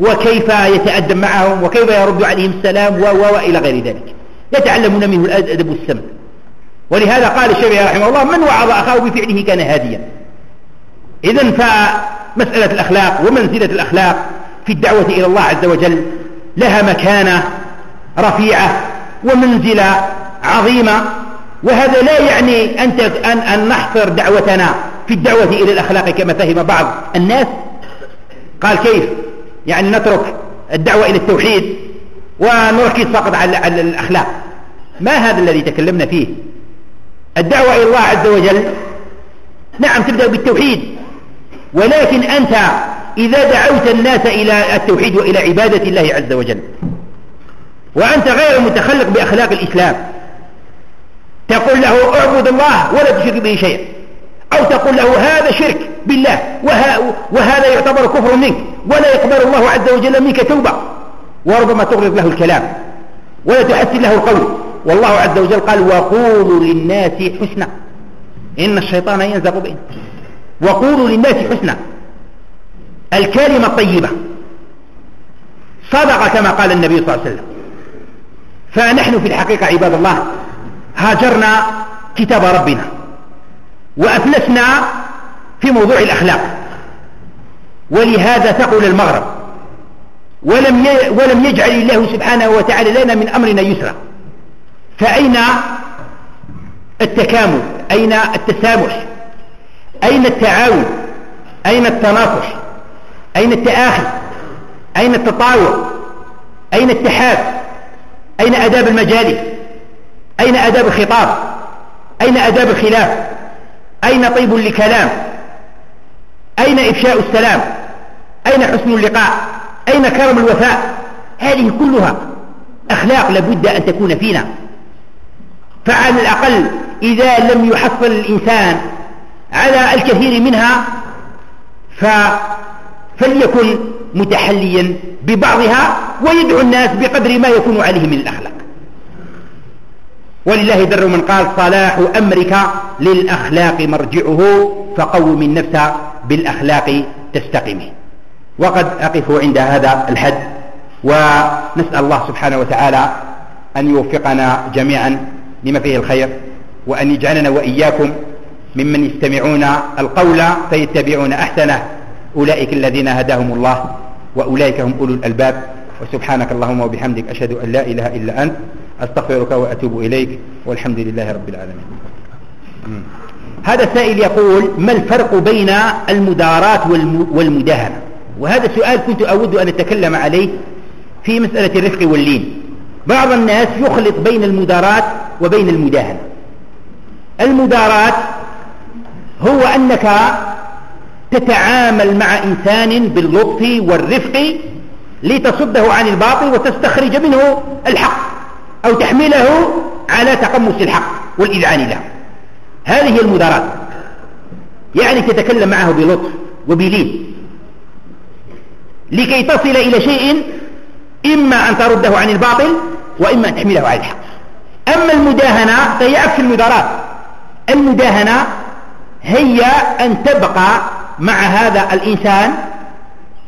A: وكيف يتأدب معهم وكيف يرد عليهم السلام وإلى غير ذلك. يتعلمون منه الأدب والسمت ولهذا قال الشافعي رحمه الله من وعظ أخاه بفعله كان هاديا. إذا فمسألة الأخلاق ومنزلة الأخلاق في الدعوة إلى الله عز وجل لها مكانة رفيعة ومنزلة عظيمة. وهذا لا يعني أن, أن نحصر دعوتنا في الدعوة إلى الأخلاق كما فهم بعض الناس. قال كيف؟ يعني نترك الدعوة إلى التوحيد ونركز فقط على الأخلاق. ما هذا الذي تكلمنا فيه؟ الدعوة إلى الله عز وجل. نعم تبدأ بالتوحيد. ولكن أنت إذا دعوت الناس إلى التوحيد وإلى عبادة الله عز وجل وأنت غير متخلق بأخلاق الإسلام تقول له اعبد الله ولا تشرك به شيئا. أو تقول له هذا شرك بالله وهذا يعتبر كفر منك ولا يقبل الله عز وجل منك توبة. وربما تغرض له الكلام ولا تحسن له القول. والله عز وجل قال وقولوا للناس حسنا إن الشيطان ينزغ بين وقولوا للناس حسنا الكلمة الطيبة صدق كما قال النبي صلى الله عليه وسلم. فنحن في الحقيقة عباد الله هاجرنا كتاب ربنا. وأفلسنا في موضوع الأخلاق. ولهذا ثقل المغرب. ولم ولم يجعل الله سبحانه وتعالى لنا من أمرنا يسرا. فأين التكامل؟ أين التسامح؟ أين التعاون؟ أين التناصح أين التآخي أين التطاوع؟ أين التحاب؟ أين أداب المجالس؟ أين أداب الخطاب؟ أين أداب الخلاف؟ أين طيب لكلام أين إفشاء السلام؟ أين حسن اللقاء؟ أين كرم الوفاء؟ هذه كلها أخلاق لابد أن تكون فينا. فعلى الأقل إذا لم يحصل الإنسان على الكثير منها ف فليكن متحليا ببعضها ويدعو الناس بقدر ما يكون عليه من الأخلاق. ولله در من قال صلاح أمرك للأخلاق مرجعه فقوم النفس بالأخلاق تستقم وقد أقف عند هذا الحد ونسأل الله سبحانه وتعالى أن يوفقنا جميعا لما فيه الخير وأن يجعلنا وإياكم ممن يستمعون القول فيتبعون أحسنه. أولئك الذين هداهم الله وأولئك هم أولو الألباب. وسبحانك اللهم وبحمدك أشهد أن لا إله إلا أنت أستغفرك وأتوب إليك والحمد لله رب العالمين. هذا السائل يقول ما الفرق بين المداراة والمداهنة؟ وهذا السؤال كنت أود أن أتكلم عليه في مسألة الرفق واللين. بعض الناس يخلط بين المداراة وبين المداهنة. المداراة هو أنك تتعامل مع إنسان باللطف والرفق لتصده عن الباطل وتستخرج منه الحق أو تحمله على تقمص الحق والإذعان له. هذه المداراة يعني تتكلم معه بلطف وبلين. لكي تصل إلى شيء إما أن ترده عن الباطل وإما أن تحمله على الحق. أما المداهنة فهي عكس المداراة المداهنة هي أن تبقى مع هذا الإنسان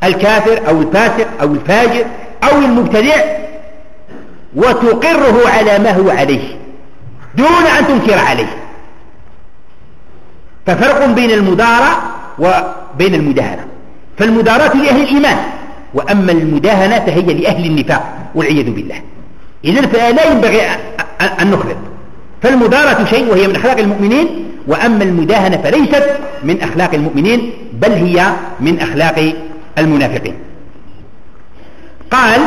A: الكافر أو الفاسق أو الفاجر أو المبتدع وتقره على ما هو عليه دون أن تنكر عليه. ففرق بين المدارة وبين المداهنة. فالمداراة لأهل الإيمان وأما المداهنة فهي لأهل النفاق والعياذ بالله. إذن فلا ينبغي أن نخلط فالمدارة شيء وهي من أخلاق المؤمنين وأما المداهنة فليست من أخلاق المؤمنين بل هي من أخلاق المنافقين. قال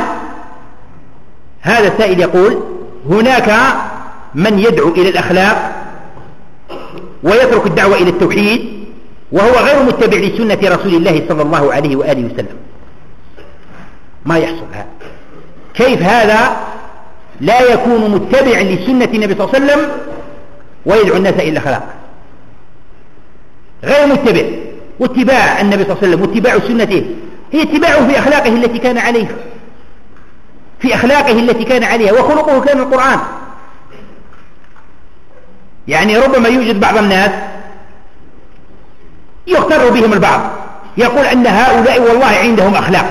A: هذا السائل يقول هناك من يدعو إلى الأخلاق ويترك الدعوة إلى التوحيد وهو غير متبع لسنة رسول الله صلى الله عليه وآله وسلم. ما يحصل هذا. كيف هذا؟ لا يكون متبعا لسنة النبي صلى الله عليه وسلم ويدعو الناس إلى الأخلاق غير متبع. واتباع النبي صلى الله عليه وسلم واتباع سنته. هي اتباعه في أخلاقه التي كان عليها. في أخلاقه التي كان عليها وخلقه كان القرآن. يعني ربما يوجد بعض الناس يغتر بهم البعض يقول أن هؤلاء والله عندهم أخلاق.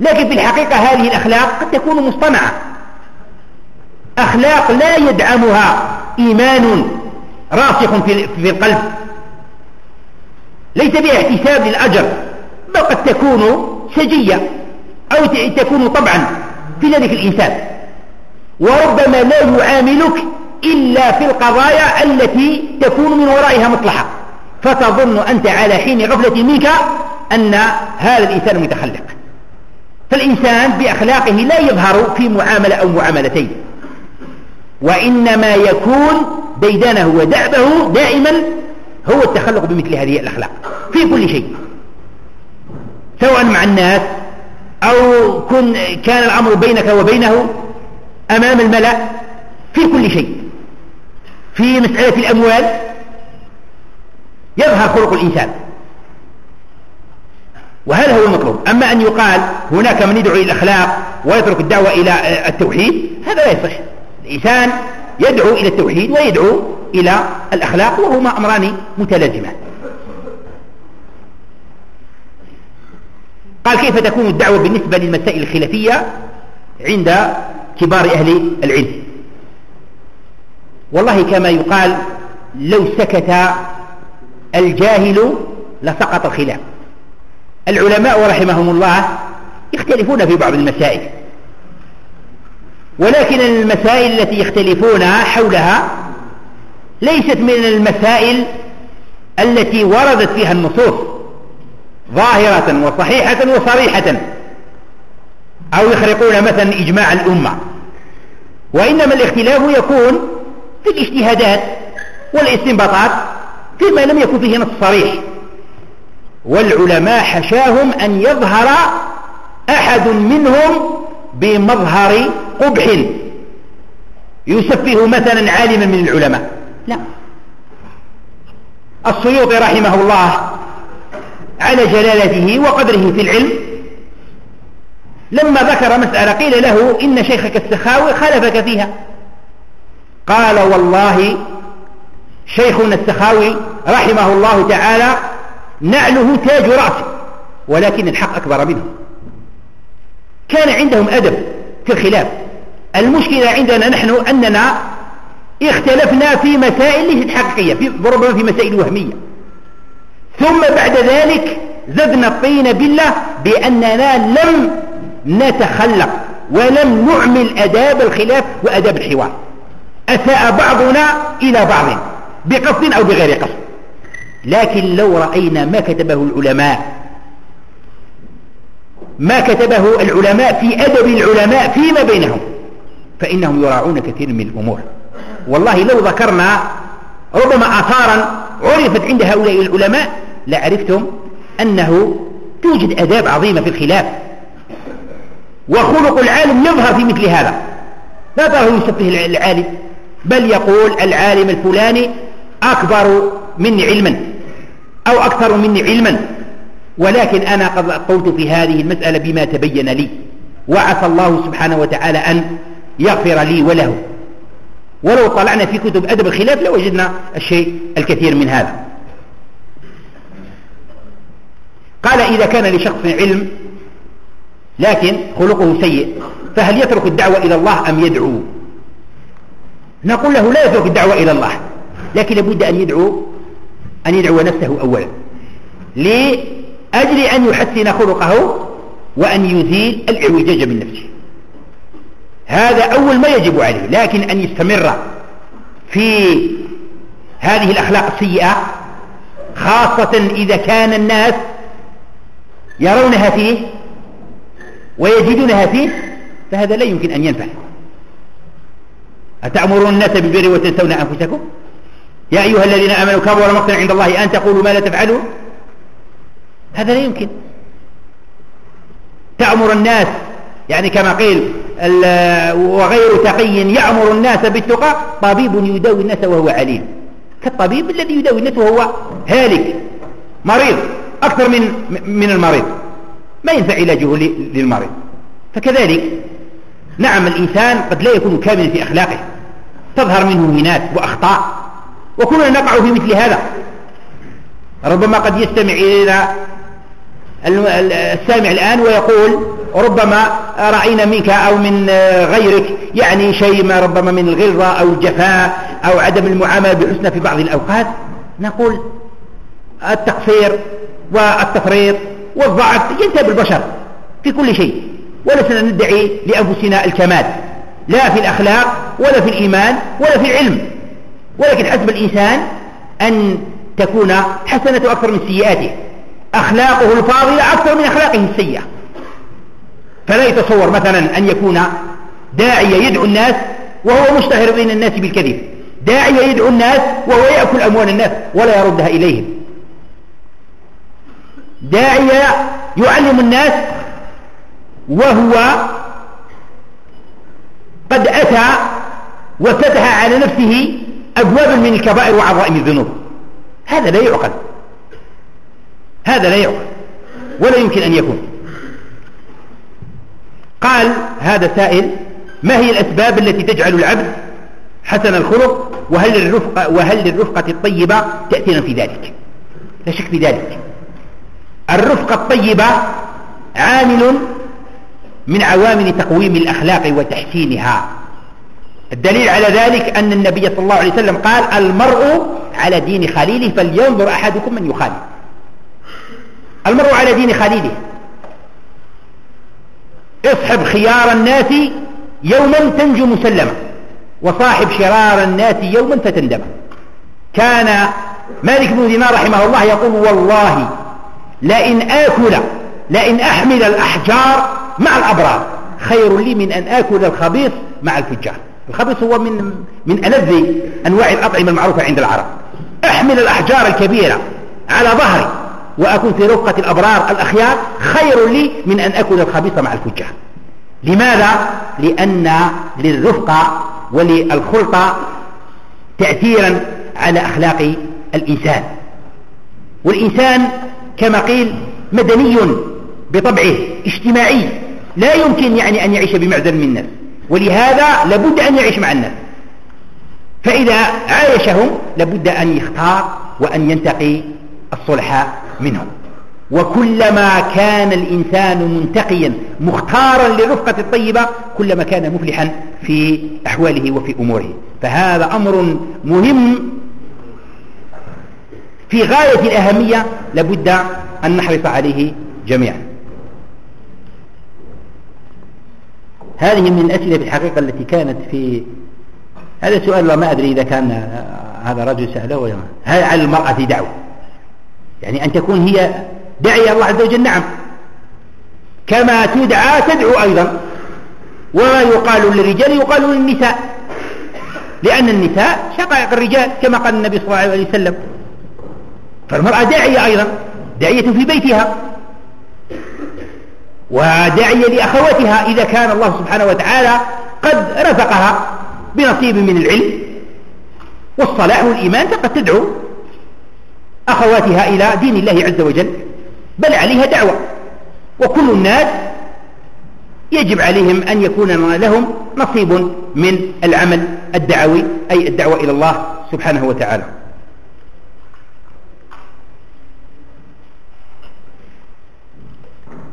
A: لكن في الحقيقة هذه الأخلاق قد تكون مصطنعة. أخلاق لا يدعمها إيمان راسخ في القلب. ليس بها احتساب للأجر بل قد تكون سجية أو تكون طبعا في ذلك الإنسان. وربما لا يعاملك إلا في القضايا التي تكون من ورائها مصلحة. فتظن أنت على حين غفلة منك أن هذا الإنسان متخلق. فالإنسان بأخلاقه لا يظهر في معاملة أو معاملتين. وإنما يكون ديدانه ودعبه دائما هو التخلق بمثل هذه الأخلاق. في كل شيء. سواء مع الناس أو كن كان الأمر بينك وبينه أمام الملأ. في كل شيء. في مسألة الأموال يظهر خلق الإنسان. وهذا هو المطلوب. أما أن يقال هناك من يدعو إلى الأخلاق ويترك الدعوة إلى التوحيد هذا لا يصح. الإنسان يدعو إلى التوحيد ويدعو إلى الأخلاق وهما أمران متلازمان. قال كيف تكون الدعوة بالنسبة للمسائل الخلافية عند كبار أهل العلم؟ والله كما يقال لو سكت الجاهل لسقط الخلاف. العلماء رحمهم الله يختلفون في بعض المسائل. ولكن المسائل التي يختلفون حولها ليست من المسائل التي وردت فيها النصوص. ظاهرة وصحيحة وصريحة. أو يخرقون مثلا إجماع الأمة. وإنما الاختلاف يكون في الاجتهادات والإستنباطات فيما لم يكن فيه نص صريح. والعلماء حشاهم أن يظهر أحد منهم بمظهر قبح. يسفه مثلا عالما من العلماء. لا. السيوطي رحمه الله على جلالته وقدره في العلم لما ذكر مسألة قيل له إن شيخك السخاوي خالفك فيها. قال والله شيخنا السخاوي رحمه الله تعالى نعله تاج رأسه ولكن الحق أكبر منه. كان عندهم أدب في الخلاف. المشكلة عندنا نحن أننا اختلفنا في مسائل ليست حقيقية في مسائل وهمية. ثم بعد ذلك زدنا الطين بالله بأننا لم نتخلق ولم نعمل أداب الخلاف وأداب الحوار. أساء بعضنا إلى بعض بقصد أو بغير قصد. لكن لو رأينا ما كتبه العلماء ما كتبه العلماء في أدب العلماء فيما بينهم فإنهم يراعون كثير من الأمور. والله لو ذكرنا ربما آثارا عرفت عند هؤلاء العلماء لعرفتم أنه توجد أداب عظيمة في الخلاف. وخلق العالم يظهر في مثل هذا. لا تراه يسفه العالم. بل يقول العالم الفلاني أكبر مني علما أو أكثر مني علما. ولكن أنا قد قلت في هذه المسألة بما تبين لي وعسى الله سبحانه وتعالى أن يغفر لي وله. ولو طلعنا في كتب أدب الخلاف لوجدنا الشيء الكثير من هذا. قال إذا كان لشخص علم لكن خلقه سيء فهل يترك الدعوة إلى الله أم يدعو؟ نقول له لا يترك الدعوة إلى الله. لكن لابد أن يدعو أن يدعو نفسه أولا. لأجل أن يحسن خلقه وأن يزيل الاعوجاج من نفسه. هذا أول ما يجب عليه. لكن أن يستمر في هذه الأخلاق السيئة خاصة إذا كان الناس يرونها فيه ويجدونها فيه فهذا لا يمكن أن ينفع. أتأمرون الناس بالبر وتنسون أنفسكم؟ يا أيها الذين آمنوا كبر مقتا عند الله أن تقولوا ما لا تفعلون هذا لا يمكن. تأمر الناس يعني كما قيل وغير تقي يأمر الناس بالتقى طبيب يداوي الناس وهو عليم. كالطبيب الذي يداوي الناس وهو هالك مريض أكثر من من المريض. ما ينفع علاجه للمريض. فكذلك نعم الإنسان قد لا يكون كاملا في أخلاقه. تظهر منه هنات وأخطاء. وكلنا نقع في مثل هذا. ربما قد يستمع إلينا السامع الآن ويقول ربما رأينا منك أو من غيرك يعني شيء ما ربما من الغلظة أو الجفاء أو عدم المعاملة بالحسنى في بعض الأوقات. نقول التقصير والتفريط والضعف ينتهي بالبشر في كل شيء. ولسنا ندعي لأنفسنا الكمال. لا في الأخلاق ولا في الإيمان ولا في العلم. ولكن حسب الإنسان أن تكون حسنة أكثر من سيئاته. أخلاقه الفاضلة أكثر من أخلاقه السيئة. فلا يتصور مثلا أن يكون داعية يدعو الناس وهو مشتهر بين الناس بالكذب. داعية يدعو الناس وهو يأكل أموال الناس ولا يردها إليهم. داعية يعلم الناس وهو قد أتى وفتح على نفسه أبوابا من الكبائر وعظائم الذنوب. هذا لا يعقل. هذا لا يعقل. ولا يمكن أن يكون. قال هذا سائل ما هي الأسباب التي تجعل العبد حسن الخلق؟ وهل الرفقة, وهل الرفقة الطيبة تأثير في ذلك؟ لا شك في ذلك. الرفقة الطيبة عامل من عوامل تقويم الأخلاق وتحسينها. الدليل على ذلك أن النبي صلى الله عليه وسلم قال المرء على دين خليله فلينظر أحدكم من يخالف. المرء على دين خليله. اصحب خيار الناس يوما تنجو مسلما وصاحب شرار الناس يوما فتندم كان مالك بن دينار رحمه الله يقول والله لئن آكل لئن أحمل الأحجار مع الأبرار. خير لي من أن آكل الخبيث مع الفجار. الخبيث هو من من ألذ أنواع الأطعمة المعروفة عند العرب. أحمل الأحجار الكبيرة على ظهري وأكون في رفقة الأبرار الأخيار. خير لي من أن أكل الخبيث مع الفجار. لماذا؟ لأن للرفقة وللخلطة تأثيرا على أخلاق الإنسان. والإنسان كما قيل مدني بطبعه اجتماعي. لا يمكن يعني أن يعيش بمعزل من الناس. ولهذا لابد أن يعيش مع الناس. فإذا عايشهم لابد أن يختار وأن ينتقي الصلح منهم. وكلما كان الإنسان منتقيا مختارا للرفقة الطيبة كلما كان مفلحا في أحواله وفي أموره. فهذا أمر مهم. في غاية الأهمية لابد أن نحرص عليه جميعا. هذه من الأسئلة في الحقيقة التي كانت في هذا سؤال ما أدري إذا كان هذا رجل سأله ولا هل على المرأة دعوة؟ يعني أن تكون هي داعية الله عز وجل؟ نعم. كما تدعى تدعو أيضا. وما يقال للرجال يقال للنساء. لأن النساء شقائق الرجال كما قال النبي صلى الله عليه وسلم. فالمرأة داعية أيضا. داعية في بيتها. وداعية لأخواتها إذا كان الله سبحانه وتعالى قد رزقها بنصيب من العلم والصلاح والإيمان فقد تدعو أخواتها إلى دين الله عز وجل بل عليها دعوة. وكل الناس يجب عليهم أن يكون لهم نصيب من العمل الدعوي أي الدعوة إلى الله سبحانه وتعالى.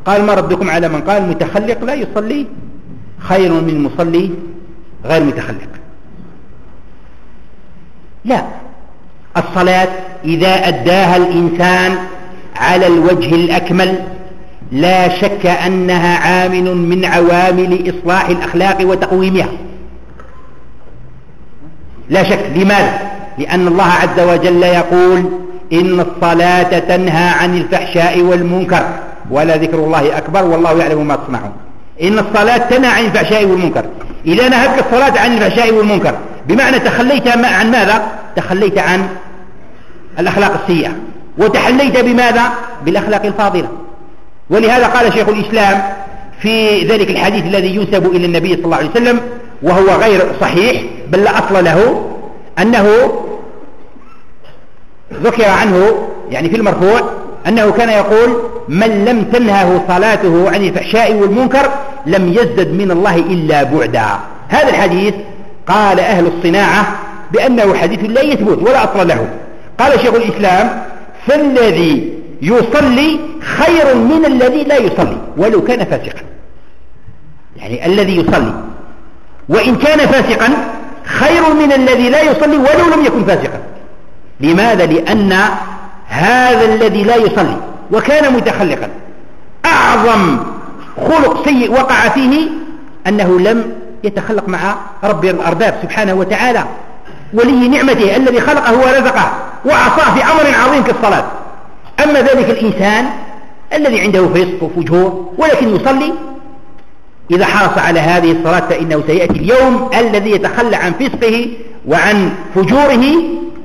A: قال ما ردكم على من قال متخلق لا يصلي. خير من مصلي غير متخلق. لا. الصلاة إذا أداها الإنسان على الوجه الأكمل لا شك أنها عامل من عوامل إصلاح الأخلاق وتقويمها. لا شك. لماذا؟ لأن الله عز وجل يقول إن الصلاة تنهى عن الفحشاء والمنكر. ولا ذكر الله أكبر والله يعلم ما تصنعون. إن الصلاة تنهى عن الفحشاء والمنكر. إذا نهتك الصلاة عن الفحشاء والمنكر. بمعنى تخليت عن ماذا؟ تخليت عن الأخلاق السيئة. وتحليت بماذا؟ بالأخلاق الفاضلة. ولهذا قال شيخ الإسلام في ذلك الحديث الذي ينسب إلى النبي صلى الله عليه وسلم وهو غير صحيح بل لا أصل له أنه ذكر عنه يعني في المرفوع أنه كان يقول من لم تنهه صلاته عن الفحشاء والمنكر لم يزدد من الله إلا بعدا. هذا الحديث قال أهل الصناعة بأنه حديث لا يثبت ولا أصل له. قال شيخ الإسلام فالذي يصلي خير من الذي لا يصلي ولو كان فاسقا. يعني الذي يصلي. وإن كان فاسقا خير من الذي لا يصلي ولو لم يكن فاسقا. لماذا؟ لأن هذا الذي لا يصلي وكان متخلقا. أعظم خلق سيء وقع فيه أنه لم يتخلق مع رب الأرباب سبحانه وتعالى ولي نعمته الذي خلقه ورزقه وعصاه في أمر عظيم كالصلاة أما ذلك الإنسان الذي عنده فسق وفجور ولكن يصلي إذا حرص على هذه الصلاة فإنه سيأتي اليوم الذي يتخلى عن فسقه وعن فجوره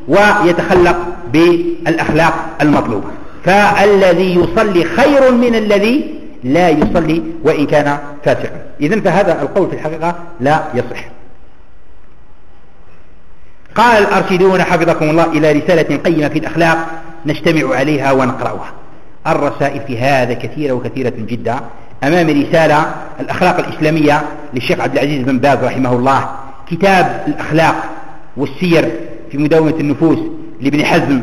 A: ويتخلق بالأخلاق المطلوبة. فالذي يصلي خير من الذي لا يصلي وإن كان فاسقا. إذن فهذا القول في الحقيقة لا يصح. قال الأرشدون حفظكم الله إلى رسالة قيمة في الأخلاق نجتمع عليها ونقرأها. الرسائل في هذا كثيرة وكثيرة جدا. أمام رسالة الأخلاق الإسلامية للشيخ عبد العزيز بن باز رحمه الله كتاب الأخلاق والسير في مدونة النفوس لابن حزم.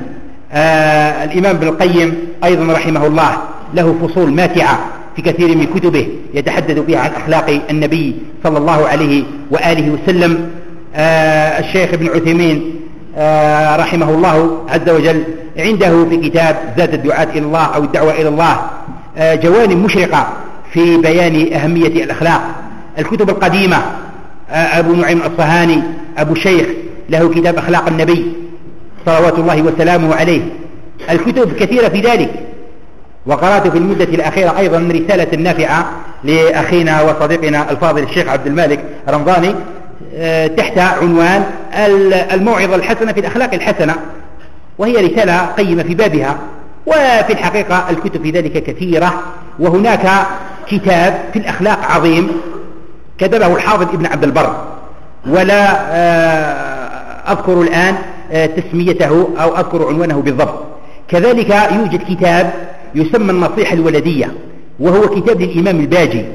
A: آه الإمام ابن القيم أيضا رحمه الله له فصول ماتعة في كثير من كتبه يتحدث فيها عن أخلاق النبي صلى الله عليه وآله وسلم. آه الشيخ ابن عثيمين آه رحمه الله عز وجل عنده في كتاب زاد الدعاة إلى الله أو الدعوة إلى الله آه جوانب مشرقة في بيان أهمية الأخلاق. الكتب القديمة آه أبو نعيم الصهاني أبو الشيخ له كتاب أخلاق النبي صلوات الله وسلامه عليه. الكتب كثيرة في ذلك. وقرأت في المدة الأخيرة أيضا رسالة نافعة لأخينا وصديقنا الفاضل الشيخ عبد المالك رمضاني آه، تحت عنوان الموعظة الحسنة في الأخلاق الحسنة. وهي رسالة قيمة في بابها. وفي الحقيقة الكتب في ذلك كثيرة. وهناك كتاب في الأخلاق عظيم كتبه الحافظ ابن عبد البر. ولا آه، أذكر الآن آه، تسميته أو أذكر عنوانه بالضبط. كذلك يوجد كتاب يسمى النصيحة الولدية وهو كتاب للإمام الباجي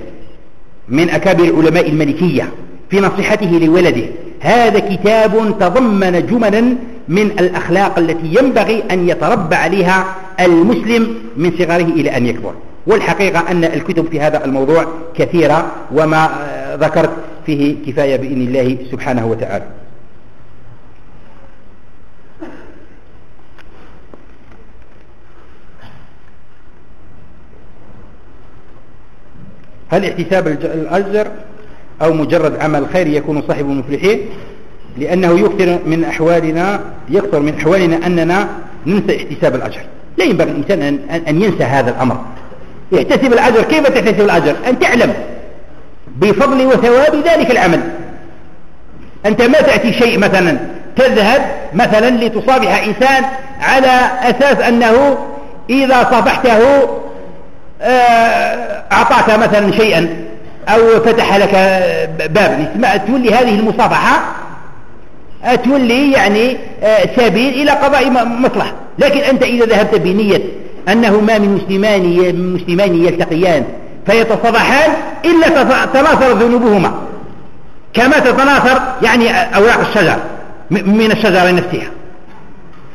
A: من أكابر علماء الملكية في نصيحته لولده. هذا كتاب تضمن جملا من الأخلاق التي ينبغي أن يتربى عليها المسلم من صغره إلى أن يكبر. والحقيقة أن الكتب في هذا الموضوع كثيرة وما آه، ذكرت فيه كفاية بإذن الله سبحانه وتعالى. هل احتساب الأجر أو مجرد عمل خير يكون صاحب المفلحين؟ لأنه يكثر من أحوالنا يكثر من أحوالنا أننا ننسى احتساب الأجر. لا ينبغي الإنسان أن, ينسى هذا الأمر. احتسب الأجر كيف تحتسب الأجر؟ أن تعلم بفضل وثواب ذلك العمل. أنت ما تأتي شيء مثلا تذهب مثلا لتصافح إنسان على أساس أنه إذا صافحته أعطاك مثلا شيئا أو فتح لك باب تولي هذه المصافحة؟ تولي يعني آه، سبيل إلى قضاء مصلحة. لكن أنت إذا ذهبت بنية أنه ما من مسلمان مسلمان يلتقيان فيتصافحان إلا تناثر ذنوبهما. كما تتناثر يعني أوراق الشجر من الشجرة نفسها.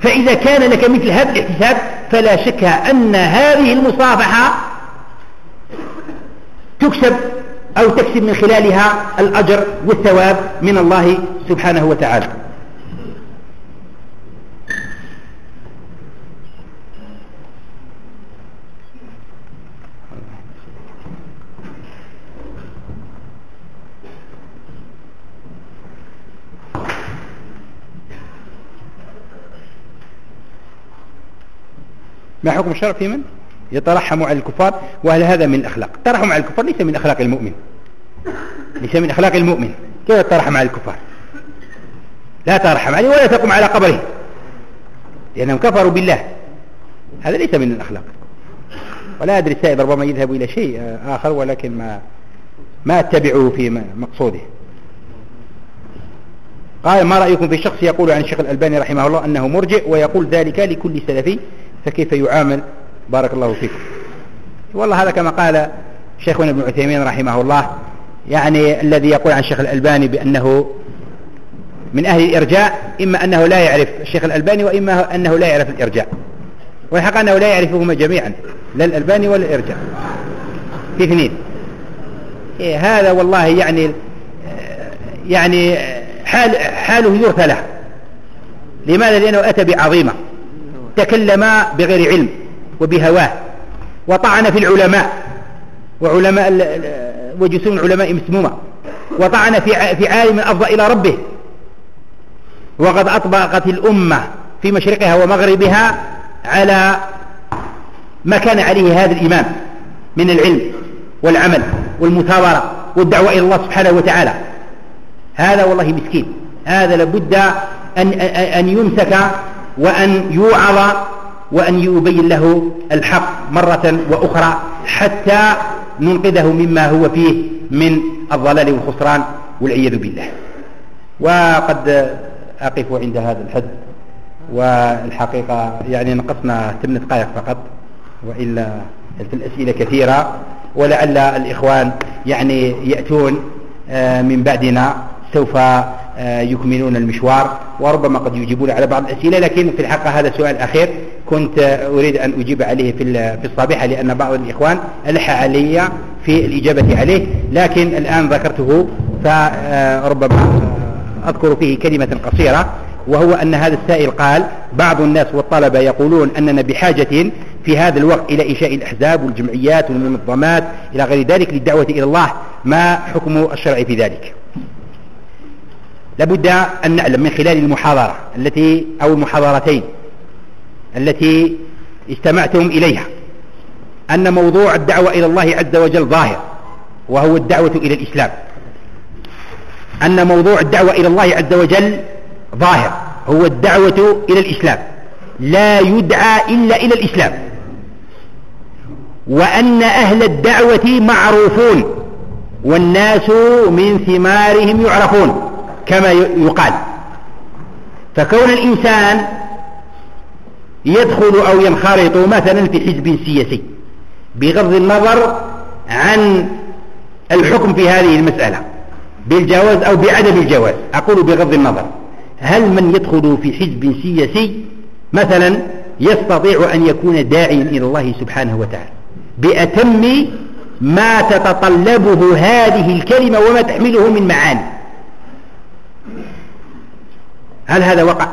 A: فإذا كان لك مثل هذا الاحتساب فلا شك أن هذه المصافحة تكسب أو تكسب من خلالها الأجر والثواب من الله سبحانه وتعالى ما حكم الشرع في من؟ يترحم على الكفار وهل هذا من الأخلاق الترحم على الكفار ليس من أخلاق المؤمن. ليس من أخلاق المؤمن. كيف ترحم على الكفار؟ لا ترحم عليه ولا تقم على قبره لأنهم كفروا بالله. هذا ليس من الأخلاق. ولا أدري السائل ربما يذهب إلى شيء آخر ولكن ما ما اتبعه في مقصوده. قال ما رأيكم في شخص يقول عن الشيخ الألباني رحمه الله أنه مرجئ ويقول ذلك لكل سلفي فكيف يعامل؟ بارك الله فيكم. والله هذا كما قال شيخنا ابن عثيمين رحمه الله يعني الذي يقول عن الشيخ الألباني بأنه من أهل الإرجاء إما أنه لا يعرف الشيخ الألباني وإما أنه لا يعرف الإرجاء. والحق أنه لا يعرفهما جميعا لا الألباني ولا الإرجاء. في اثنين. إيه هذا والله يعني يعني حال حاله يرثى له لماذا؟ لأنه أتى بعظيمة. تكلم بغير علم. وبهواه وطعن في العلماء وعلماء وجسوم العلماء مسمومة وطعن في في عالم أفضى إلى ربه. وقد أطبقت الأمة في مشرقها ومغربها على ما كان عليه هذا الإمام من العلم والعمل والمثابرة والدعوة إلى الله سبحانه وتعالى. هذا والله مسكين. هذا لابد أن, أن يمسك وأن يوعظ وأن يبين له الحق مرة وأخرى حتى ننقذه مما هو فيه من الضلال والخسران والعياذ بالله. وقد أقف عند هذا الحد والحقيقة يعني نقصنا ثمان دقائق فقط وإلا الأسئلة كثيرة ولعل الإخوان يعني يأتون آه، من بعدنا سوف يكملون المشوار وربما قد يجيبون على بعض الأسئلة لكن في الحقيقة هذا سؤال أخير. كنت أريد أن أجيب عليه في في الصباحة لأن بعض الإخوان ألح علي في الإجابة عليه لكن الآن ذكرته فربما أذكر فيه كلمة قصيرة وهو أن هذا السائل قال بعض الناس والطلبة يقولون أننا بحاجة في هذا الوقت إلى إنشاء الأحزاب والجمعيات والمنظمات إلى غير ذلك للدعوة إلى الله. ما حكم الشرع في ذلك؟ لابد أن نعلم من خلال المحاضرة التي أو المحاضرتين التي استمعتم إليها أن موضوع الدعوة إلى الله عز وجل ظاهر وهو الدعوة إلى الإسلام. أن موضوع الدعوة إلى الله عز وجل ظاهر هو الدعوة إلى الإسلام. لا يدعى إلا إلى الإسلام. وأن أهل الدعوة معروفون والناس من ثمارهم يعرفون. كما يقال. فكون الإنسان يدخل أو ينخرط مثلا في حزب سياسي بغض النظر عن الحكم في هذه المسألة بالجواز أو بعدم الجواز أقول بغض النظر. هل من يدخل في حزب سياسي مثلا يستطيع أن يكون داعيا إلى الله سبحانه وتعالى؟ بأتم ما تتطلبه هذه الكلمة وما تحمله من معاني. هل هذا وقع؟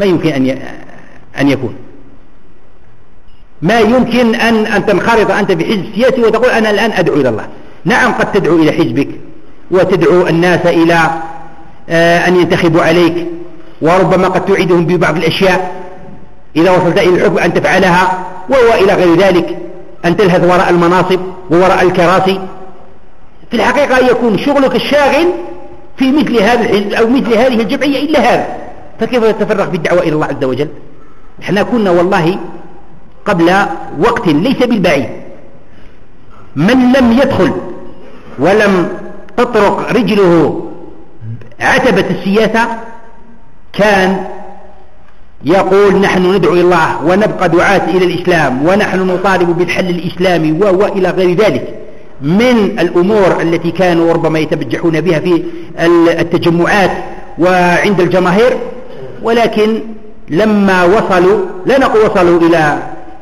A: ما يمكن أن أن يكون. ما يمكن أن أن تنخرط أنت بحزب سياسي وتقول أنا الآن أدعو إلى الله. نعم قد تدعو إلى حزبك وتدعو الناس إلى آه، أن ينتخبوا عليك وربما قد توعدهم ببعض الأشياء. إذا وصلت إلى الحكم أن تفعلها وهو إلى غير ذلك. أن تلهث وراء المناصب ووراء الكراسي. في الحقيقة يكون شغلك الشاغل في مثل هذا أو مثل هذه الجمعية إلا هذا. فكيف تتفرغ في الدعوة إلى الله عز وجل؟ إحنا كنا والله قبل وقت ليس بالبعيد. من لم يدخل ولم تطرق رجله عتبة السياسة كان يقول نحن ندعو إلى الله ونبقى دعاة إلى الإسلام ونحن نطالب بالحل الإسلامي وإلى غير ذلك. من الأمور التي كانوا ربما يتبجحون بها في التجمعات وعند الجماهير ولكن لما وصلوا لا نقول وصلوا إلى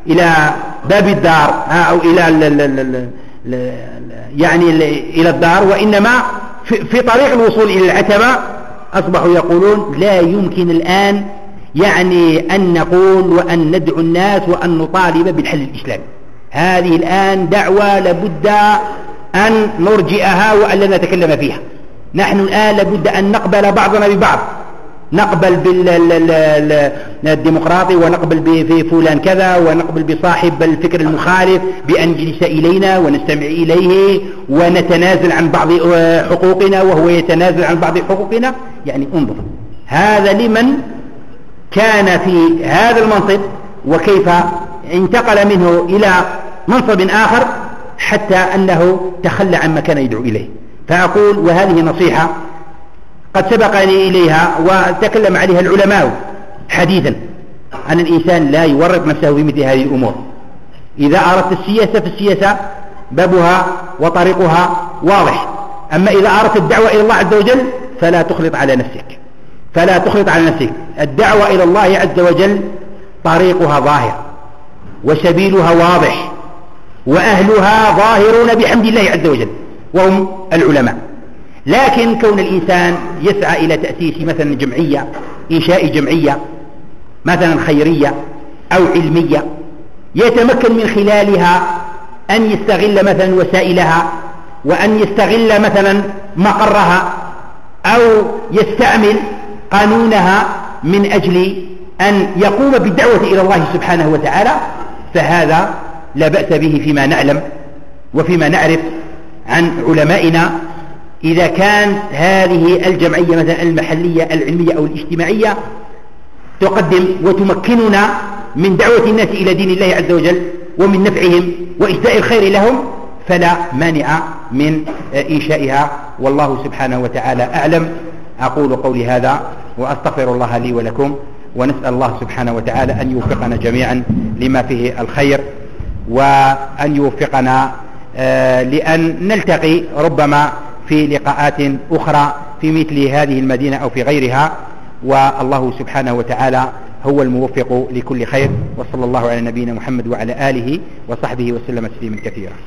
A: إلى باب الدار أو إلى يعني إلى الدار وإنما في طريق الوصول إلى العتبة أصبحوا يقولون لا يمكن الآن يعني أن نقول وأن ندعو الناس وأن نطالب بالحل الإسلامي. هذه الآن دعوة لابد أن نرجئها وأن لا نتكلم فيها. نحن الآن لابد أن نقبل بعضنا ببعض. نقبل بالديمقراطي ونقبل بفلان كذا ونقبل بصاحب الفكر المخالف بأن يجلس إلينا ونستمع إليه ونتنازل عن بعض حقوقنا وهو يتنازل عن بعض حقوقنا. يعني انظر هذا لمن كان في هذا المنصب وكيف انتقل منه إلى منصب آخر حتى أنه تخلى عما كان يدعو إليه. فأقول وهذه نصيحة قد سبقني إليها وتكلم عليها العلماء حديثا أن الإنسان لا يورط نفسه في مثل هذه الأمور. إذا أردت السياسة فالسياسة بابها وطريقها واضح. أما إذا أردت الدعوة إلى الله عز وجل فلا تخلط على نفسك. فلا تخلط على نفسك. الدعوة إلى الله عز وجل طريقها ظاهر وسبيلها واضح. وأهلها ظاهرون بحمد الله عز وجل وهم العلماء. لكن كون الإنسان يسعى إلى تأسيس مثلا جمعية إنشاء جمعية مثلا خيرية أو علمية يتمكن من خلالها أن يستغل مثلا وسائلها وأن يستغل مثلا مقرها أو يستعمل قانونها من أجل أن يقوم بالدعوة إلى الله سبحانه وتعالى فهذا لا بأس به فيما نعلم وفيما نعرف عن علمائنا إذا كان هذه الجمعية مثلا المحلية العلمية أو الاجتماعية تقدم وتمكننا من دعوة الناس إلى دين الله عز وجل ومن نفعهم وإجزاء الخير لهم فلا مانع من إنشائها. والله سبحانه وتعالى أعلم. أقول قولي هذا وأستغفر الله لي ولكم ونسأل الله سبحانه وتعالى أن يوفقنا جميعا لما فيه الخير. وأن يوفقنا آه، لأن نلتقي ربما في لقاءات أخرى في مثل هذه المدينة أو في غيرها والله سبحانه وتعالى هو الموفق لكل خير وصلى الله على نبينا محمد وعلى آله وصحبه وسلم تسليما كثيرا.